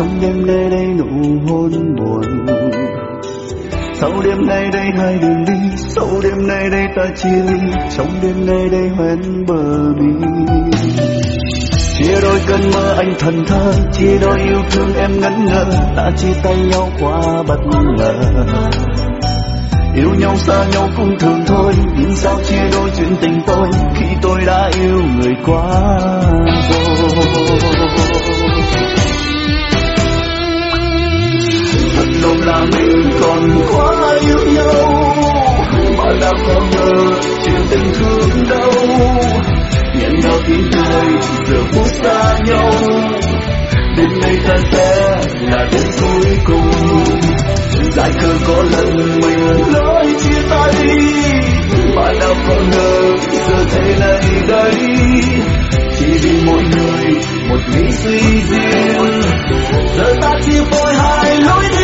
trong đêm nay đây nụ hôn buồn. Sau đêm nay đây hai đường đi, sau đêm nay đây ta chia ly, trong đêm nay đây hoen bờ mi chia đôi cơn mơ anh thần thơ, chia đôi yêu thương em ngẩn ngơ, ta chia tay nhau quá bất ngờ. Yêu nhau xa nhau cũng thường thôi, nhưng sao chia đôi chuyện tình tôi, khi tôi đã yêu người quá rồi? Thật lòng là mình còn quá yêu nhau. Mà đã có ngờ chuyện tình thương đâu nhận nhau tiếng cười giờ phút xa nhau. Đêm nay ta sẽ là đêm cuối cùng. Lại cơ có lần mình nói chia tay. Mà đã có ngờ giờ thế này đây. Chỉ vì mỗi người, một lý suy riêng. Giờ ta chia phôi hai lối đi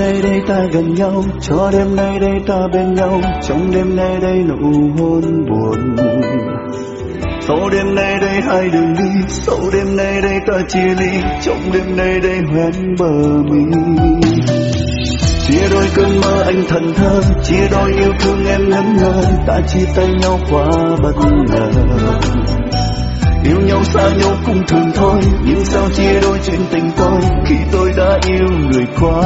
nay đây ta gần nhau, cho đêm nay đây ta bên nhau, trong đêm nay đây nụ hôn buồn. Sau đêm nay đây hai đường đi sau đêm nay đây ta chia ly, trong đêm nay đây hoen bờ mi. Chia đôi cơn mơ anh thần thơ, chia đôi yêu thương em ngẩn ngơ ta chia tay nhau quá bất ngờ. Yêu nhau xa nhau cũng thường thôi Nhưng sao chia đôi chuyện tình tôi? Khi tôi đã yêu người quá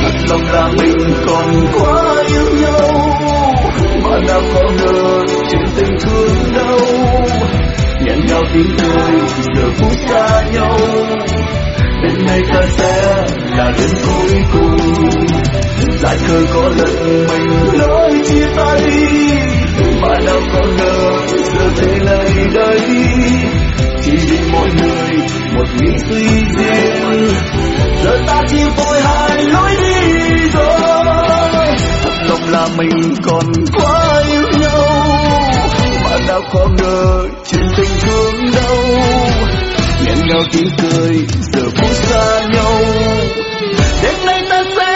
Thật lòng là mình còn quá yêu nhau Mà đã có ngờ chuyện tình thương đâu. Nhận nhau tiếng cười Giờ phút xa nhau đến nay ta sẽ là đến cuối cùng. Giải khơi có lần mình nói chia tay mà đâu có ngờ giờ thế này đây chỉ vì mỗi người, một nghĩ suy riêng. Giờ ta chỉ vội hai lối đi rồi. Thật lòng là mình còn quá yêu nhau, mà đâu có ngờ chuyện tình thương đâu hẹn nhau tiếng cười giờ phút xa nhau. Đêm nay ta sẽ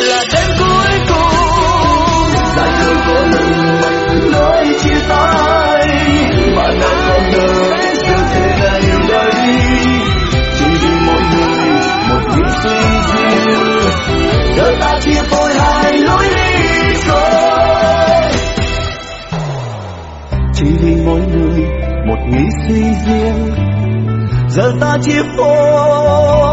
là đêm cuối cùng. Dài hơi có lần nói chia tay, mà ta không ngờ giờ thế là đây. Chỉ vì mỗi người, một niềm suy riêng. Đời ta chia phôi hai lối đi rồi. Chỉ vì mỗi người, một nghĩ suy riêng. the ti fo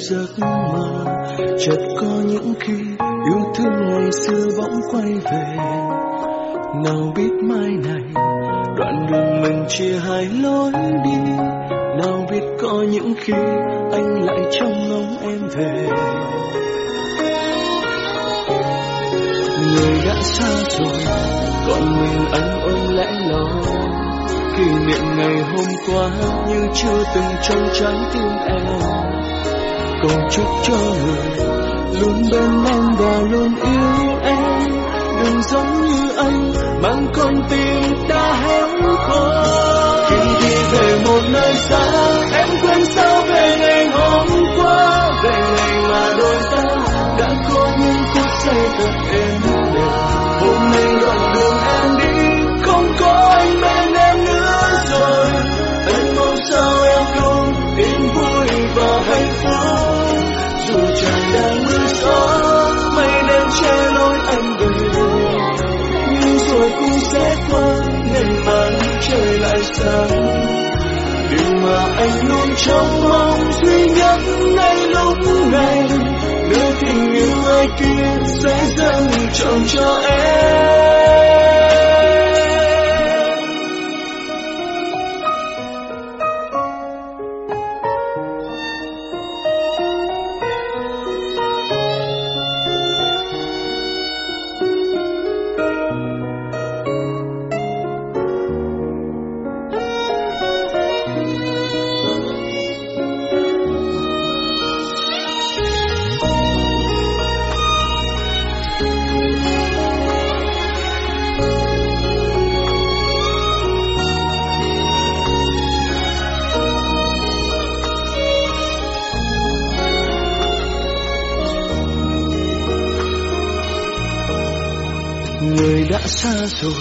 em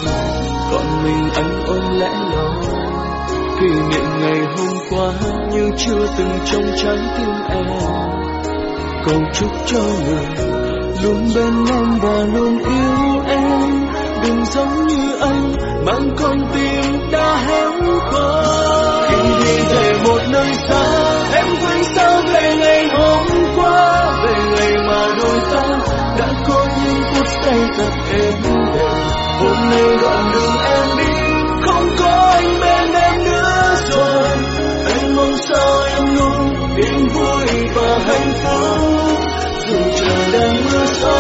yêu còn mình anh ôm lẽ loi kỷ niệm ngày hôm qua như chưa từng trong trái tim em. Cầu chúc cho người luôn bên em và luôn yêu em. Đừng giống như anh, mang con tim đã héo khô khi đi về một nơi xa, em quên sao về ngày hôm qua. Về ngày mà đôi ta đã có những phút say thật êm nay đoạn đường em đi không có anh bên em nữa rồi anh mong sao em luôn yên vui và hạnh phúc dù trời đang mưa gió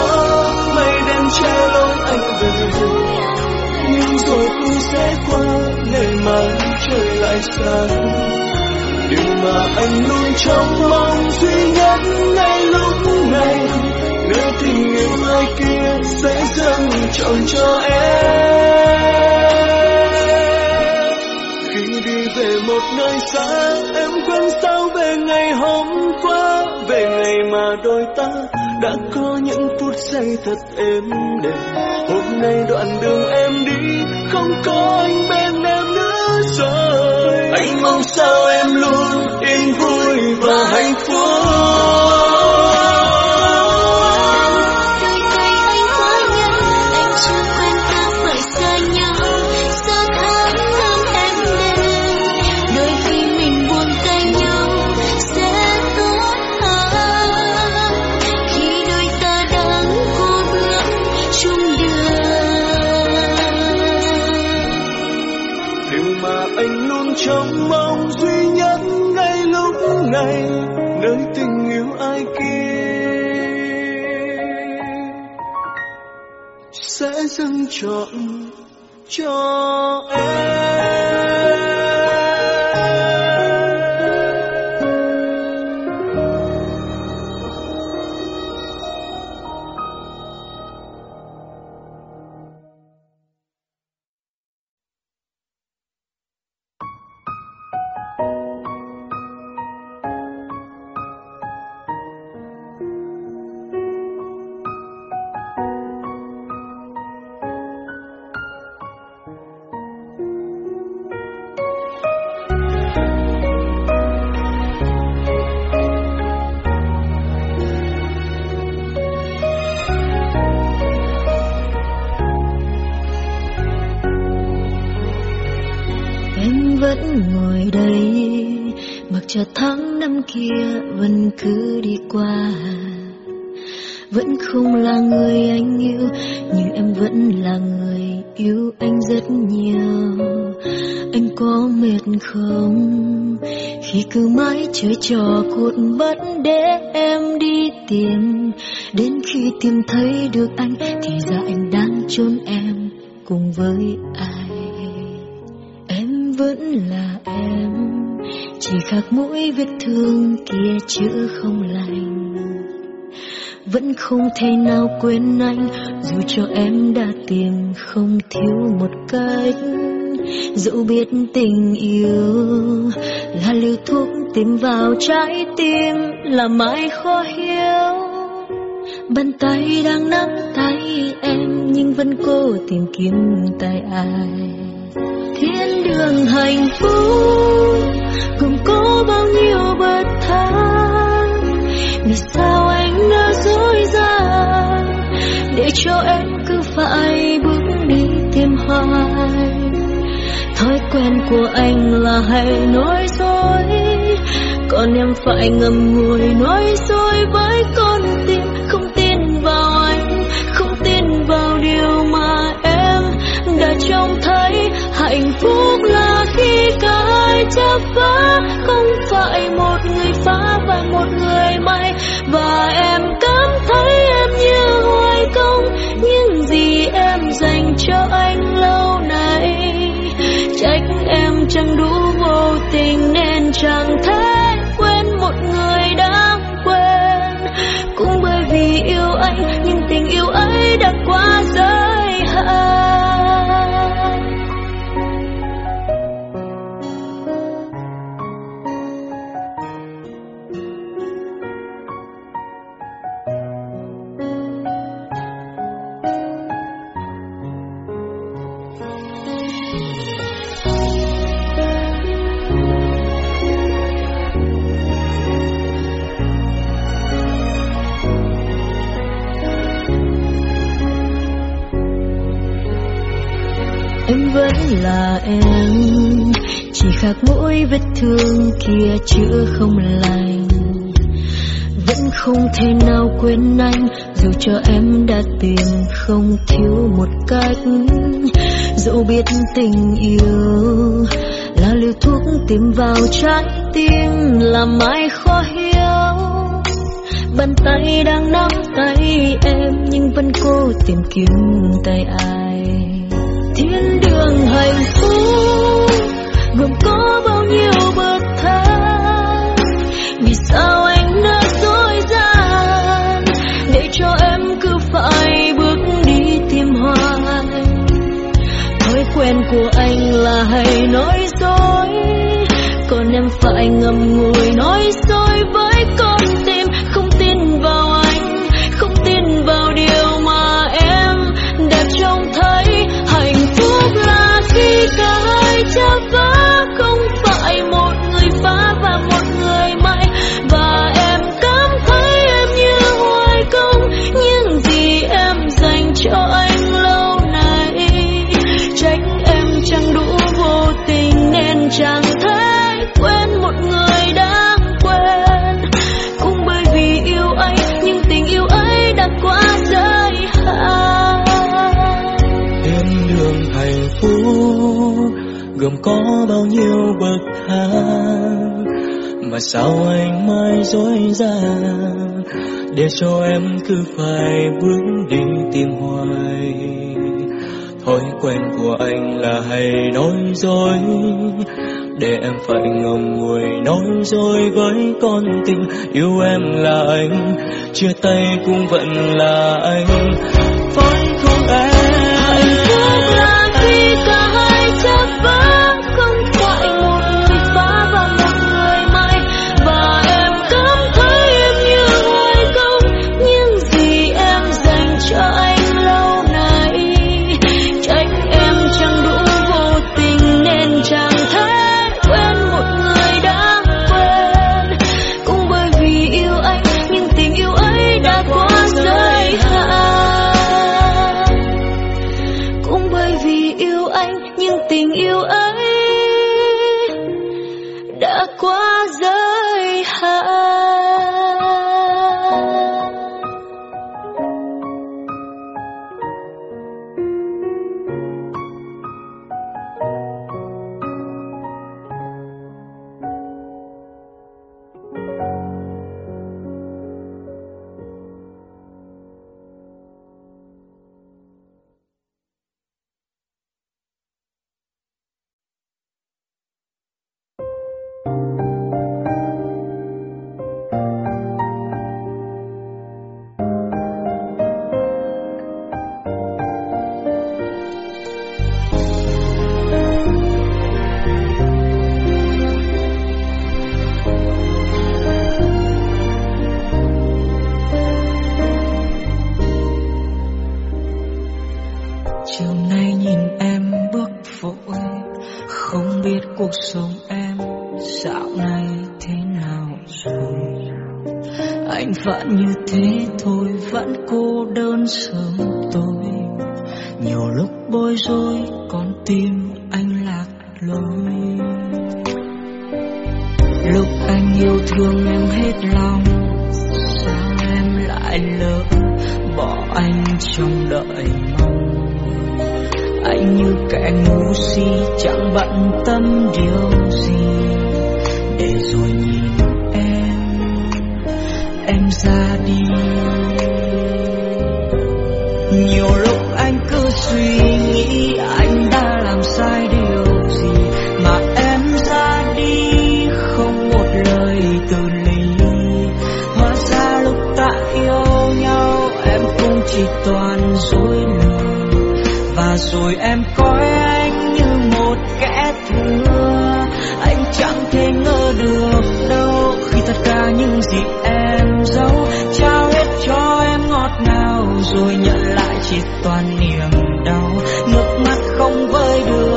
mây đen che lối anh về nhưng rồi cũng sẽ qua ngày mai trời lại sáng điều mà anh luôn trông mong duy nhất ngay lúc này nơi tình yêu ai kia sẽ dâng trọn cho em. Khi đi về một nơi xa, em quên sao về ngày hôm qua, về ngày mà đôi ta đã có những phút giây thật êm đềm. Hôm nay đoạn đường em đi, không có anh bên em nữa rồi. Anh mong sao em luôn yên vui và hạnh phúc. Cho năm kia vẫn cứ đi qua. Vẫn không là người anh yêu, nhưng em vẫn là người yêu anh rất nhiều. Anh có mệt không? Khi cứ mãi chơi trò cột bất để em đi tìm. Đến khi tìm thấy được anh thì ra anh đang chôn em cùng với ai. Em vẫn là em chỉ khác mỗi vết thương kia chữa không lành. Vẫn không thể nào quên anh, dù cho em đã tìm không thiếu một cách. Dẫu biết tình yêu là liều thuốc tìm vào trái tim, là mãi khó hiểu. Bàn tay đang nắm tay em, nhưng vẫn cố tìm kiếm tay ai thiên đường hạnh phúc cũng có bao nhiêu bậc thang? Vì sao anh đã dối gian để cho em cứ phải bước đi tìm hoài. Thói quen của anh là hay nói dối. Còn em phải ngầm ngùi nói dối với con tim hạnh phúc là khi cả hai chấp vá, không phải một người phá và một người may. Và em cảm thấy em như hoài công. Những gì em dành cho anh lâu nay. Trách em chẳng đủ vô tình nên chẳng thể quên một người đang quên. Cũng bởi vì yêu anh nhưng tình yêu ấy đã quá dài là em. Chỉ khác mỗi vết thương kia chữa không lành. Vẫn không thể nào quên anh, dù cho em đã tìm không thiếu một cách. Dẫu biết tình yêu là liều thuốc tìm vào trái tim là mãi khó hiểu. Bàn tay đang nắm tay em, nhưng vẫn cố tìm kiếm tay ai thiên đường hạnh phúc, gồm có bao nhiêu bậc thang? Vì sao anh đã dối gian? Để cho em cứ phải bước đi tìm hoài. Thói quen của anh là hay nói dối, còn em phải ngầm ngùi nói dối. Có bao nhiêu bậc thang mà sao anh mãi dối gian để cho em cứ phải bước đi tìm hoài. Thói quen của anh là hay nói dối. Để em phải ngậm ngùi nói dối với con tim yêu em là anh. Chia tay cũng vẫn là anh. Phải không em? Hạnh phúc là khi cả lúc anh yêu thương em hết lòng, sao em lại lỡ bỏ anh trong đợi mong? Anh như kẻ ngu si, chẳng bận tâm điều gì. Để rồi nhìn em em ra đi. Nhiều lúc anh cứ suy chỉ toàn dối lừa và rồi em coi anh như một kẻ thừa anh chẳng thể ngờ được đâu khi tất cả những gì em giấu, trao hết cho em ngọt ngào, rồi nhận lại chỉ toàn niềm đau. Nước mắt không vơi được.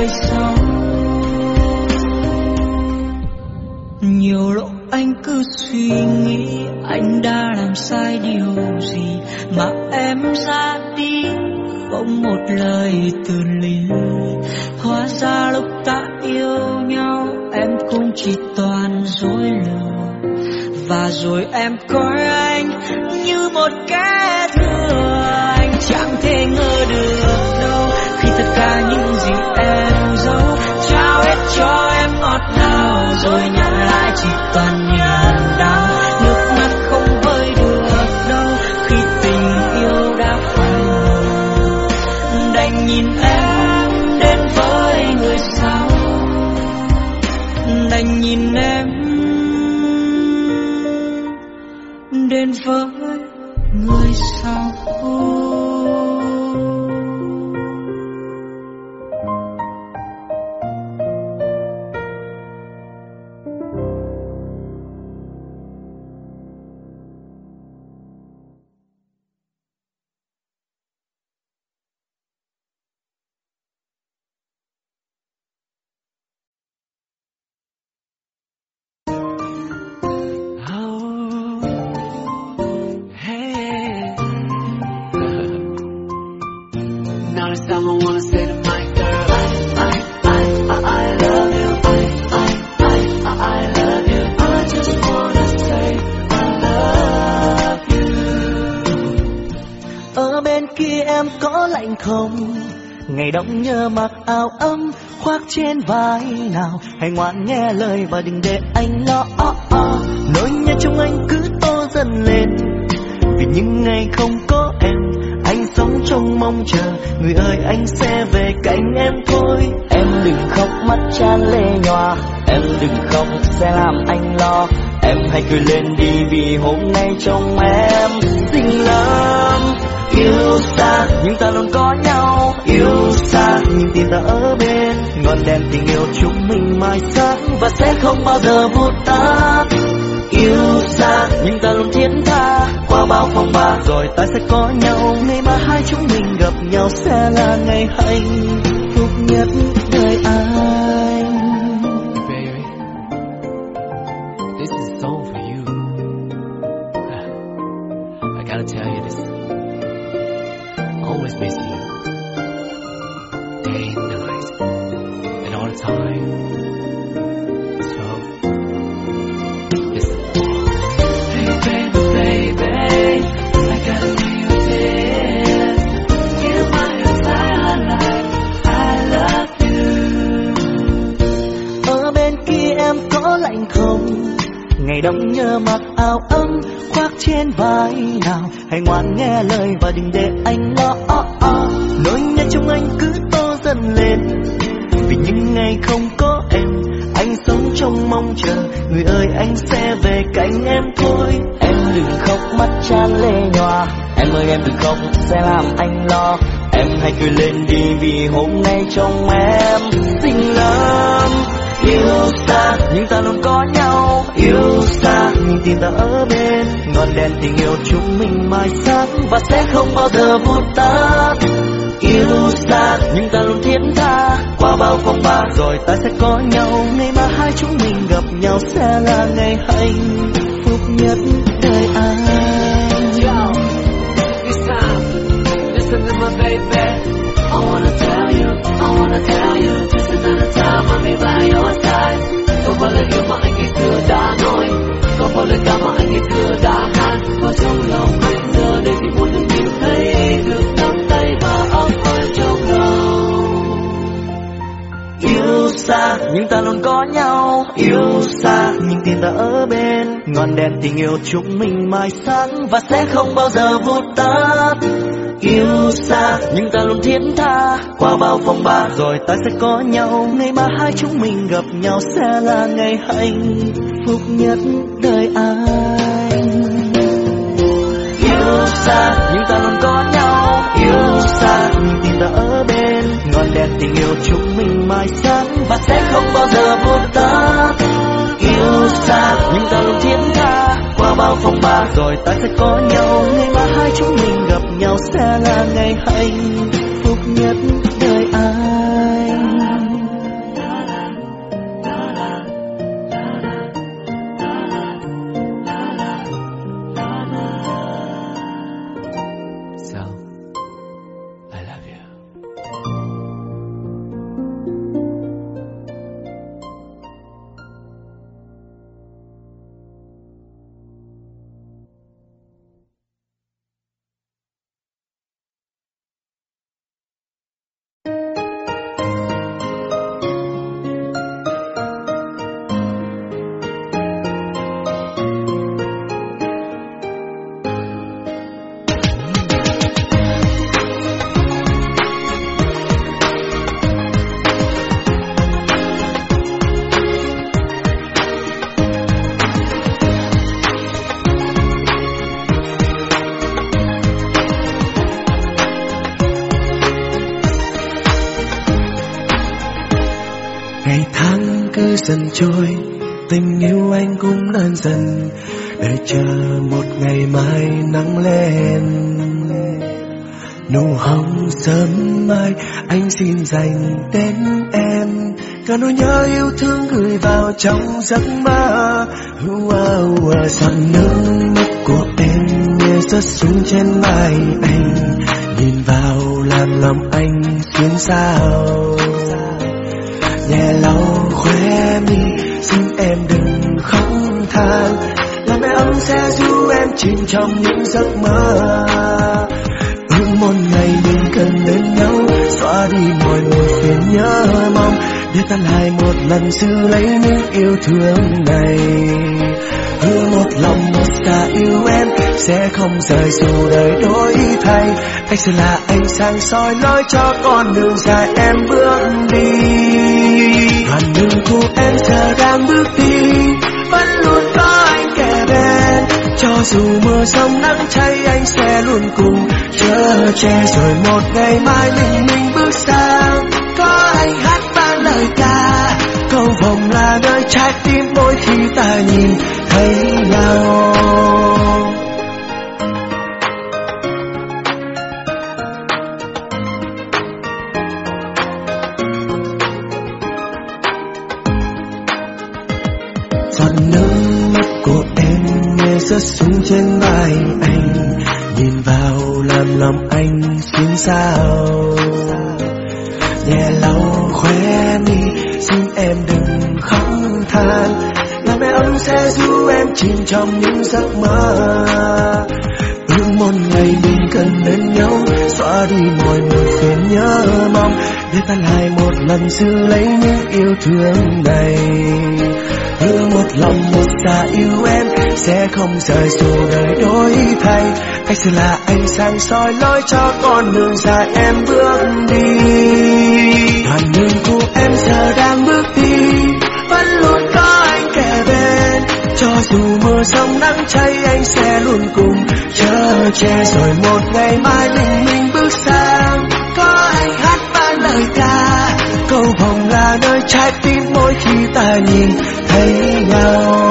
Với người sau nhiều lúc anh cứ suy nghĩ anh đã làm sai điều gì mà em ra đi. Không một lời từ lý. hóa ra lúc ta yêu nhau em cũng chỉ toàn dối lừa. Và rồi em coi anh như một kẻ thừa anh chẳng thể ngờ được đâu khi tất cả những cho em ngọt ngào, rồi nhận lại chỉ toàn niềm đau nước mắt không vơi được đâu, khi tình yêu đã phai màu đành nhìn em đến với người sau đành nhìn em đến với vai nào. Hãy ngoan nghe lời và đừng để anh lo. Nỗi nhớ trong anh cứ to dần lên. Vì những ngày không có em, anh sống trong mong chờ. Người ơi, anh sẽ về cạnh em thôi. Em đừng khóc, mắt chan lệ nhòa. Em đừng khóc, sẽ làm anh lo. Em hãy cười lên đi vì hôm nay trong em xinh lắm yêu xa, nhưng ta luôn có nhau. Yêu xa, nhưng tim ta ở bên. Ngọn đèn tình yêu chúng mình mãi sáng. Và sẽ không bao giờ vụt tắt yêu xa, nhưng ta luôn thiết tha. Qua bao phong ba rồi ta sẽ có nhau. Ngày mà hai chúng mình gặp nhau sẽ là ngày hạnh phúc nhất đời anh ngày đông nhớ mặc áo ấm, khoác trên vai nào. Hãy ngoan nghe lời và đừng để anh lo. Nỗi nhớ trong anh cứ to dần lên. Vì những ngày không có em, anh sống trong mong chờ. Người ơi, anh sẽ về cạnh em thôi. Em đừng khóc, mắt chan lệ nhòa. Em ơi, em đừng khóc, sẽ làm anh lo. Em hãy cười lên đi vì hôm nay trong em xinh lắm yêu xa nhưng ta luôn có nhau. Yêu xa nhưng tin ta ở bên. Ngọn đèn tình yêu chúng mình mai sáng và sẽ không bao giờ vụt tắt yêu xa nhưng ta luôn thiết tha. Qua bao phong ba rồi ta sẽ có nhau. Ngày mà hai chúng mình gặp nhau sẽ là ngày hạnh phúc nhất đời anh. Yo, it's time, listen to my baby. I wanna tell I wanna tell you, this is the time I'll be by your side. Không bao giờ yêu mà anh ngày xưa đã nói, không bao lời ca mà anh ngày xưa đã hát. Vào trong lòng anh giờ đây thì muốn được nhìn thấy, được nắm tay và ôm ơi trong lòng. yêu xa nhưng ta luôn có nhau yêu xa nhưng tin ta ở bên ngọn đèn tình yêu chúng mình mai sáng và sẽ không bao giờ vụt tắt yêu xa. Nhưng ta luôn thiết tha. Qua bao phong ba rồi ta sẽ có nhau. Ngày mà hai chúng mình gặp nhau sẽ là ngày hạnh phúc nhất đời anh. Yêu xa, nhưng ta luôn có nhau. Yêu xa, nhưng tình ta ở bên. Ngọn đèn tình yêu chúng mình mãi sáng. Và sẽ không bao giờ buông ta. Yêu xa, nhưng ta luôn thiết tha qua bao phong ba rồi ta sẽ có nhau. Ngày mà hai chúng mình gặp nhau sẽ là ngày hạnh phúc nhất. đời trôi tình yêu anh cũng lớn dần để chờ một ngày mai nắng lên. Nụ hồng sớm mai anh xin dành đến em. Cả nỗi nhớ yêu thương gửi vào trong giấc mơ. Wow, wow. giọt nước mắt của em như rớt xuống trên vai anh. Nhìn vào làm lòng anh xuyên sao nhẹ lau khóe mi, xin em đừng khóc than. Là mẹ ấm sẽ giúp em chìm trong những giấc mơ. Ước một ngày mình cần đến nhau, xóa đi mọi buồn phiền nhớ mong. Để ta lại một lần giữ lấy những yêu thương này. Hứa một lòng một ta yêu em, sẽ không rời dù đời đổi thay. Anh sẽ là ánh sáng soi lối cho con đường dài em bước đi đoạn đường của em giờ đang bước đi, vẫn luôn có anh kề bên cho dù mưa sông nắng cháy, anh sẽ luôn cùng chở che. Rồi một ngày mai mình mình bước sang, có anh hát vang lời ca. Cầu vồng là nơi trái tim mỗi khi ta nhìn thấy nhau. Rớt xuống trên vai anh. Nhìn vào làm lòng anh xuyên sao nhẹ lau khóe mi, xin em đừng khóc than. Là mẹ ấm sẽ giúp em chìm trong những giấc mơ. Ước một ngày mình cần đến nhau, xóa đi mọi muộn phiền nhớ mong. Để ta lại một lần giữ lấy những yêu thương này. Hứa một lòng một dạ yêu em sẽ không rời dù đời đổi thay. Anh sẽ là anh sáng soi lối cho con đường dài em bước đi. Đoạn đường của em giờ đang bước đi. Vẫn luôn có anh kề bên. Cho dù mưa sông nắng cháy, anh sẽ luôn cùng chở che. Rồi một ngày mai mình mình bước sang. Có anh hát vang lời ca. Cầu vồng là nơi trái tim mỗi khi ta nhìn thấy nhau.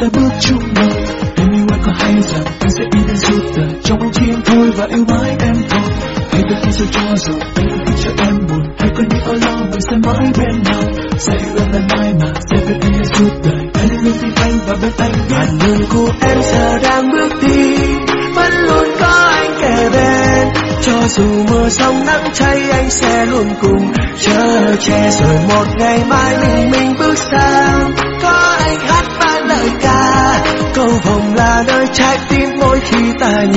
Sẽ bước chung đời em yêu anh có hay rằng anh sẽ đi đến suốt đời trong anh chỉ em thôi và yêu mãi em thôi. Hãy tôi không sao cho dù anh không thích cho em buồn hãy có những âu lo mình sẽ mãi bên nhau. Sẽ yêu em đến mai mà, sẽ bên anh đến suốt đời anh luôn tin anh và bên anh đoạn đường của em giờ đang bước đi, vẫn luôn có anh kề bên. Cho dù mưa sông nắng cháy, anh sẽ luôn cùng chở, che rồi một ngày mai mình mình bước sang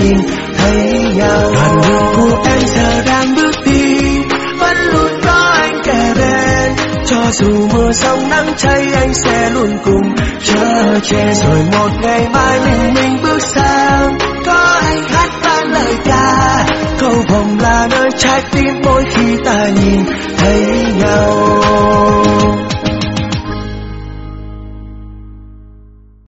nhìn thấy nhau đoàn đường của em giờ đang bước đi, vẫn luôn có anh kề bên cho dù mưa sông nắng cháy, anh sẽ luôn cùng chở che rồi một ngày mai mình mình bước xa.